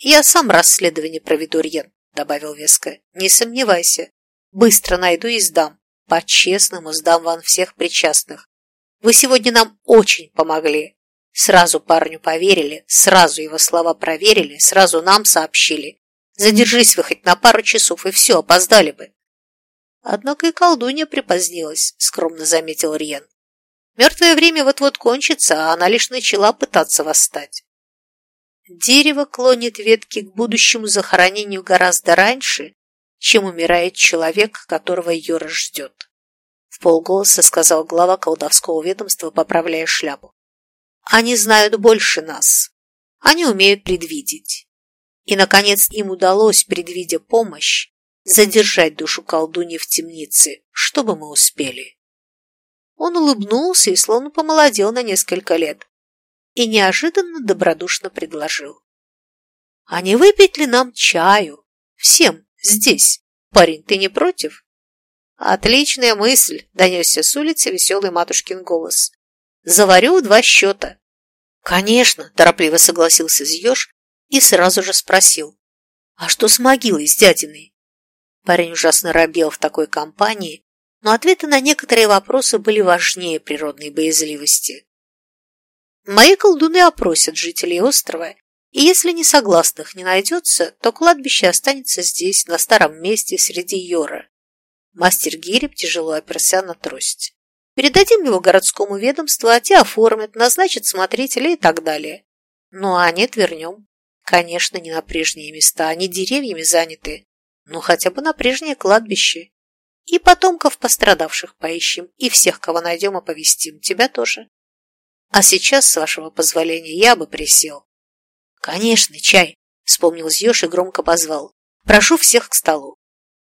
«Я сам расследование проведу, Рьен», — добавил веско. «Не сомневайся. Быстро найду и сдам. По-честному сдам вам всех причастных. Вы сегодня нам очень помогли. Сразу парню поверили, сразу его слова проверили, сразу нам сообщили. Задержись вы хоть на пару часов, и все, опоздали бы». Однако и колдунья припозднилась, скромно заметил Рьен. Мертвое время вот-вот кончится, а она лишь начала пытаться восстать. Дерево клонит ветки к будущему захоронению гораздо раньше, чем умирает человек, которого Йора ждет. В полголоса сказал глава колдовского ведомства, поправляя шляпу. Они знают больше нас. Они умеют предвидеть. И, наконец, им удалось, предвидя помощь, задержать душу колдуньи в темнице, чтобы мы успели. Он улыбнулся и словно помолодел на несколько лет и неожиданно добродушно предложил. «А не выпить ли нам чаю? Всем здесь. Парень, ты не против?» «Отличная мысль!» – донесся с улицы веселый матушкин голос. «Заварю два счета». «Конечно!» – торопливо согласился Зьеж и сразу же спросил. «А что с могилой, с дядиной?» Парень ужасно робел в такой компании, но ответы на некоторые вопросы были важнее природной боязливости. Мои колдуны опросят жителей острова, и если несогласных не найдется, то кладбище останется здесь, на старом месте, среди Йора. Мастер Гиреб тяжело оперся на трость. Передадим его городскому ведомству, а те оформят, назначат смотрителя и так далее. Ну а нет, вернем. Конечно, не на прежние места, они деревьями заняты, но хотя бы на прежнее кладбище. И потомков пострадавших поищем, и всех, кого найдем, оповестим. Тебя тоже. А сейчас, с вашего позволения, я бы присел. Конечно, чай, вспомнил Зьёш и громко позвал. Прошу всех к столу.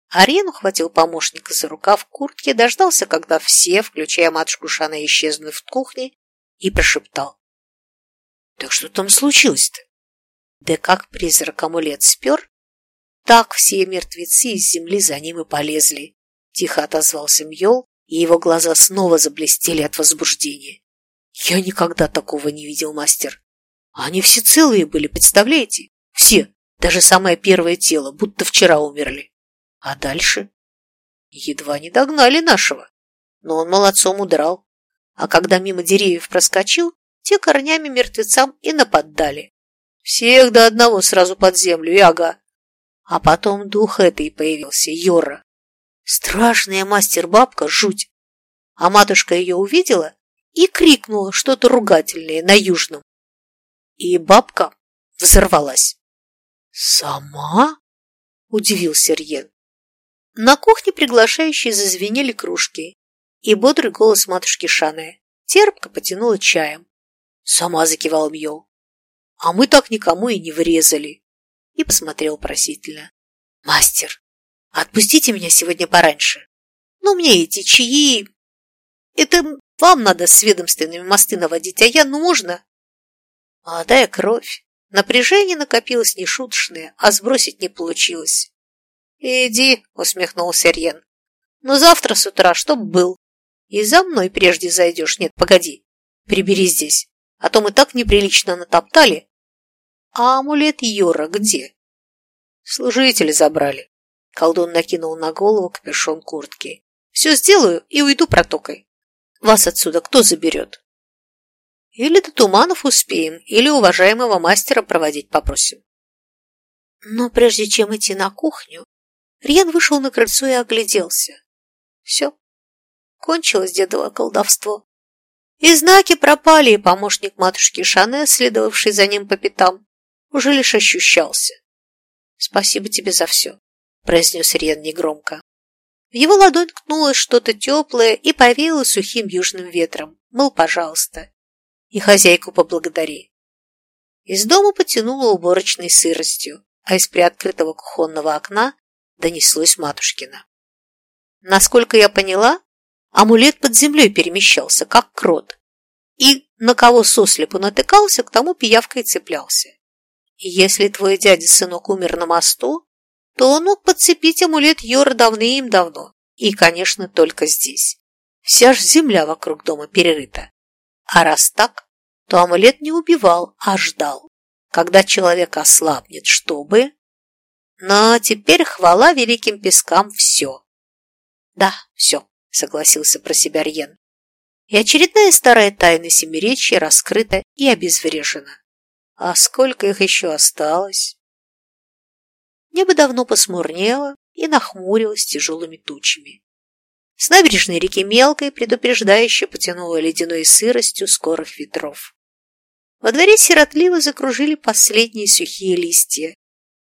Ариен ухватил помощника за рукав куртки, дождался, когда все, включая матушку Шана, исчезнут в кухне, и прошептал. «Так что там случилось-то?» Да как призрак амулет спер, так все мертвецы из земли за ним и полезли. Тихо отозвался Мьол, и его глаза снова заблестели от возбуждения. Я никогда такого не видел, мастер. Они все целые были, представляете? Все, даже самое первое тело, будто вчера умерли. А дальше? Едва не догнали нашего. Но он молодцом удрал. А когда мимо деревьев проскочил, те корнями мертвецам и нападали. Всех до одного сразу под землю, и ага. А потом дух этой появился, Йора. Страшная мастер-бабка, жуть. А матушка ее увидела и крикнула что-то ругательное на южном. И бабка взорвалась. «Сама?» – удивился Рьен. На кухне приглашающие зазвенели кружки, и бодрый голос матушки Шаны терпко потянула чаем. Сама закивал Мьол. А мы так никому и не врезали. И посмотрел просительно. Мастер, отпустите меня сегодня пораньше. Ну, мне эти чаи... Это вам надо с ведомственными мосты наводить, а я, ну, можно? Молодая кровь. Напряжение накопилось нешуточное, а сбросить не получилось. «Иди», — усмехнулся Рьен. «Но завтра с утра чтоб был. И за мной прежде зайдешь. Нет, погоди, прибери здесь, а то мы так неприлично натоптали. А амулет Йора где?» «Служители забрали». Колдун накинул на голову капюшон куртки. «Все сделаю и уйду протокой. Вас отсюда кто заберет?» Или до туманов успеем, или уважаемого мастера проводить попросим. Но прежде чем идти на кухню, Рьян вышел на крыльцо и огляделся. Все, кончилось дедово колдовство. И знаки пропали, и помощник матушки Шане, следовавший за ним по пятам, уже лишь ощущался. «Спасибо тебе за все», — произнес Рьян негромко. В его ладонь ткнулось что-то теплое и повеяло сухим южным ветром. Мол, пожалуйста, и хозяйку поблагодари. Из дома потянуло уборочной сыростью, а из приоткрытого кухонного окна донеслось матушкина. Насколько я поняла, амулет под землей перемещался, как крот, и на кого сослепу натыкался, к тому пиявкой цеплялся. И если твой дядя-сынок умер на мосту, то он мог подцепить амулет Йора давным-давно, и, конечно, только здесь. Вся ж земля вокруг дома перерыта. А раз так, то амулет не убивал, а ждал, когда человек ослабнет, чтобы... Но теперь хвала великим пескам все. Да, все, согласился про себя Рьен. И очередная старая тайна Семиречья раскрыта и обезврежена. А сколько их еще осталось? Небо давно посмурнело и нахмурилось тяжелыми тучами. С набережной реки мелкой предупреждающе потянуло ледяной сыростью скорых ветров. Во дворе сиротливо закружили последние сухие листья.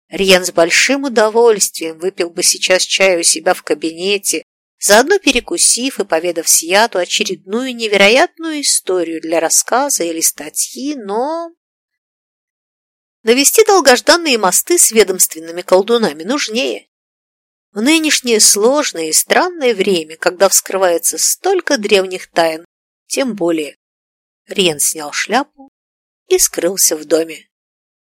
Риен с большим удовольствием выпил бы сейчас чай у себя в кабинете, заодно перекусив и поведав Сиату очередную невероятную историю для рассказа или статьи, но... Навести долгожданные мосты с ведомственными колдунами нужнее. В нынешнее сложное и странное время, когда вскрывается столько древних тайн, тем более. Рен снял шляпу и скрылся в доме.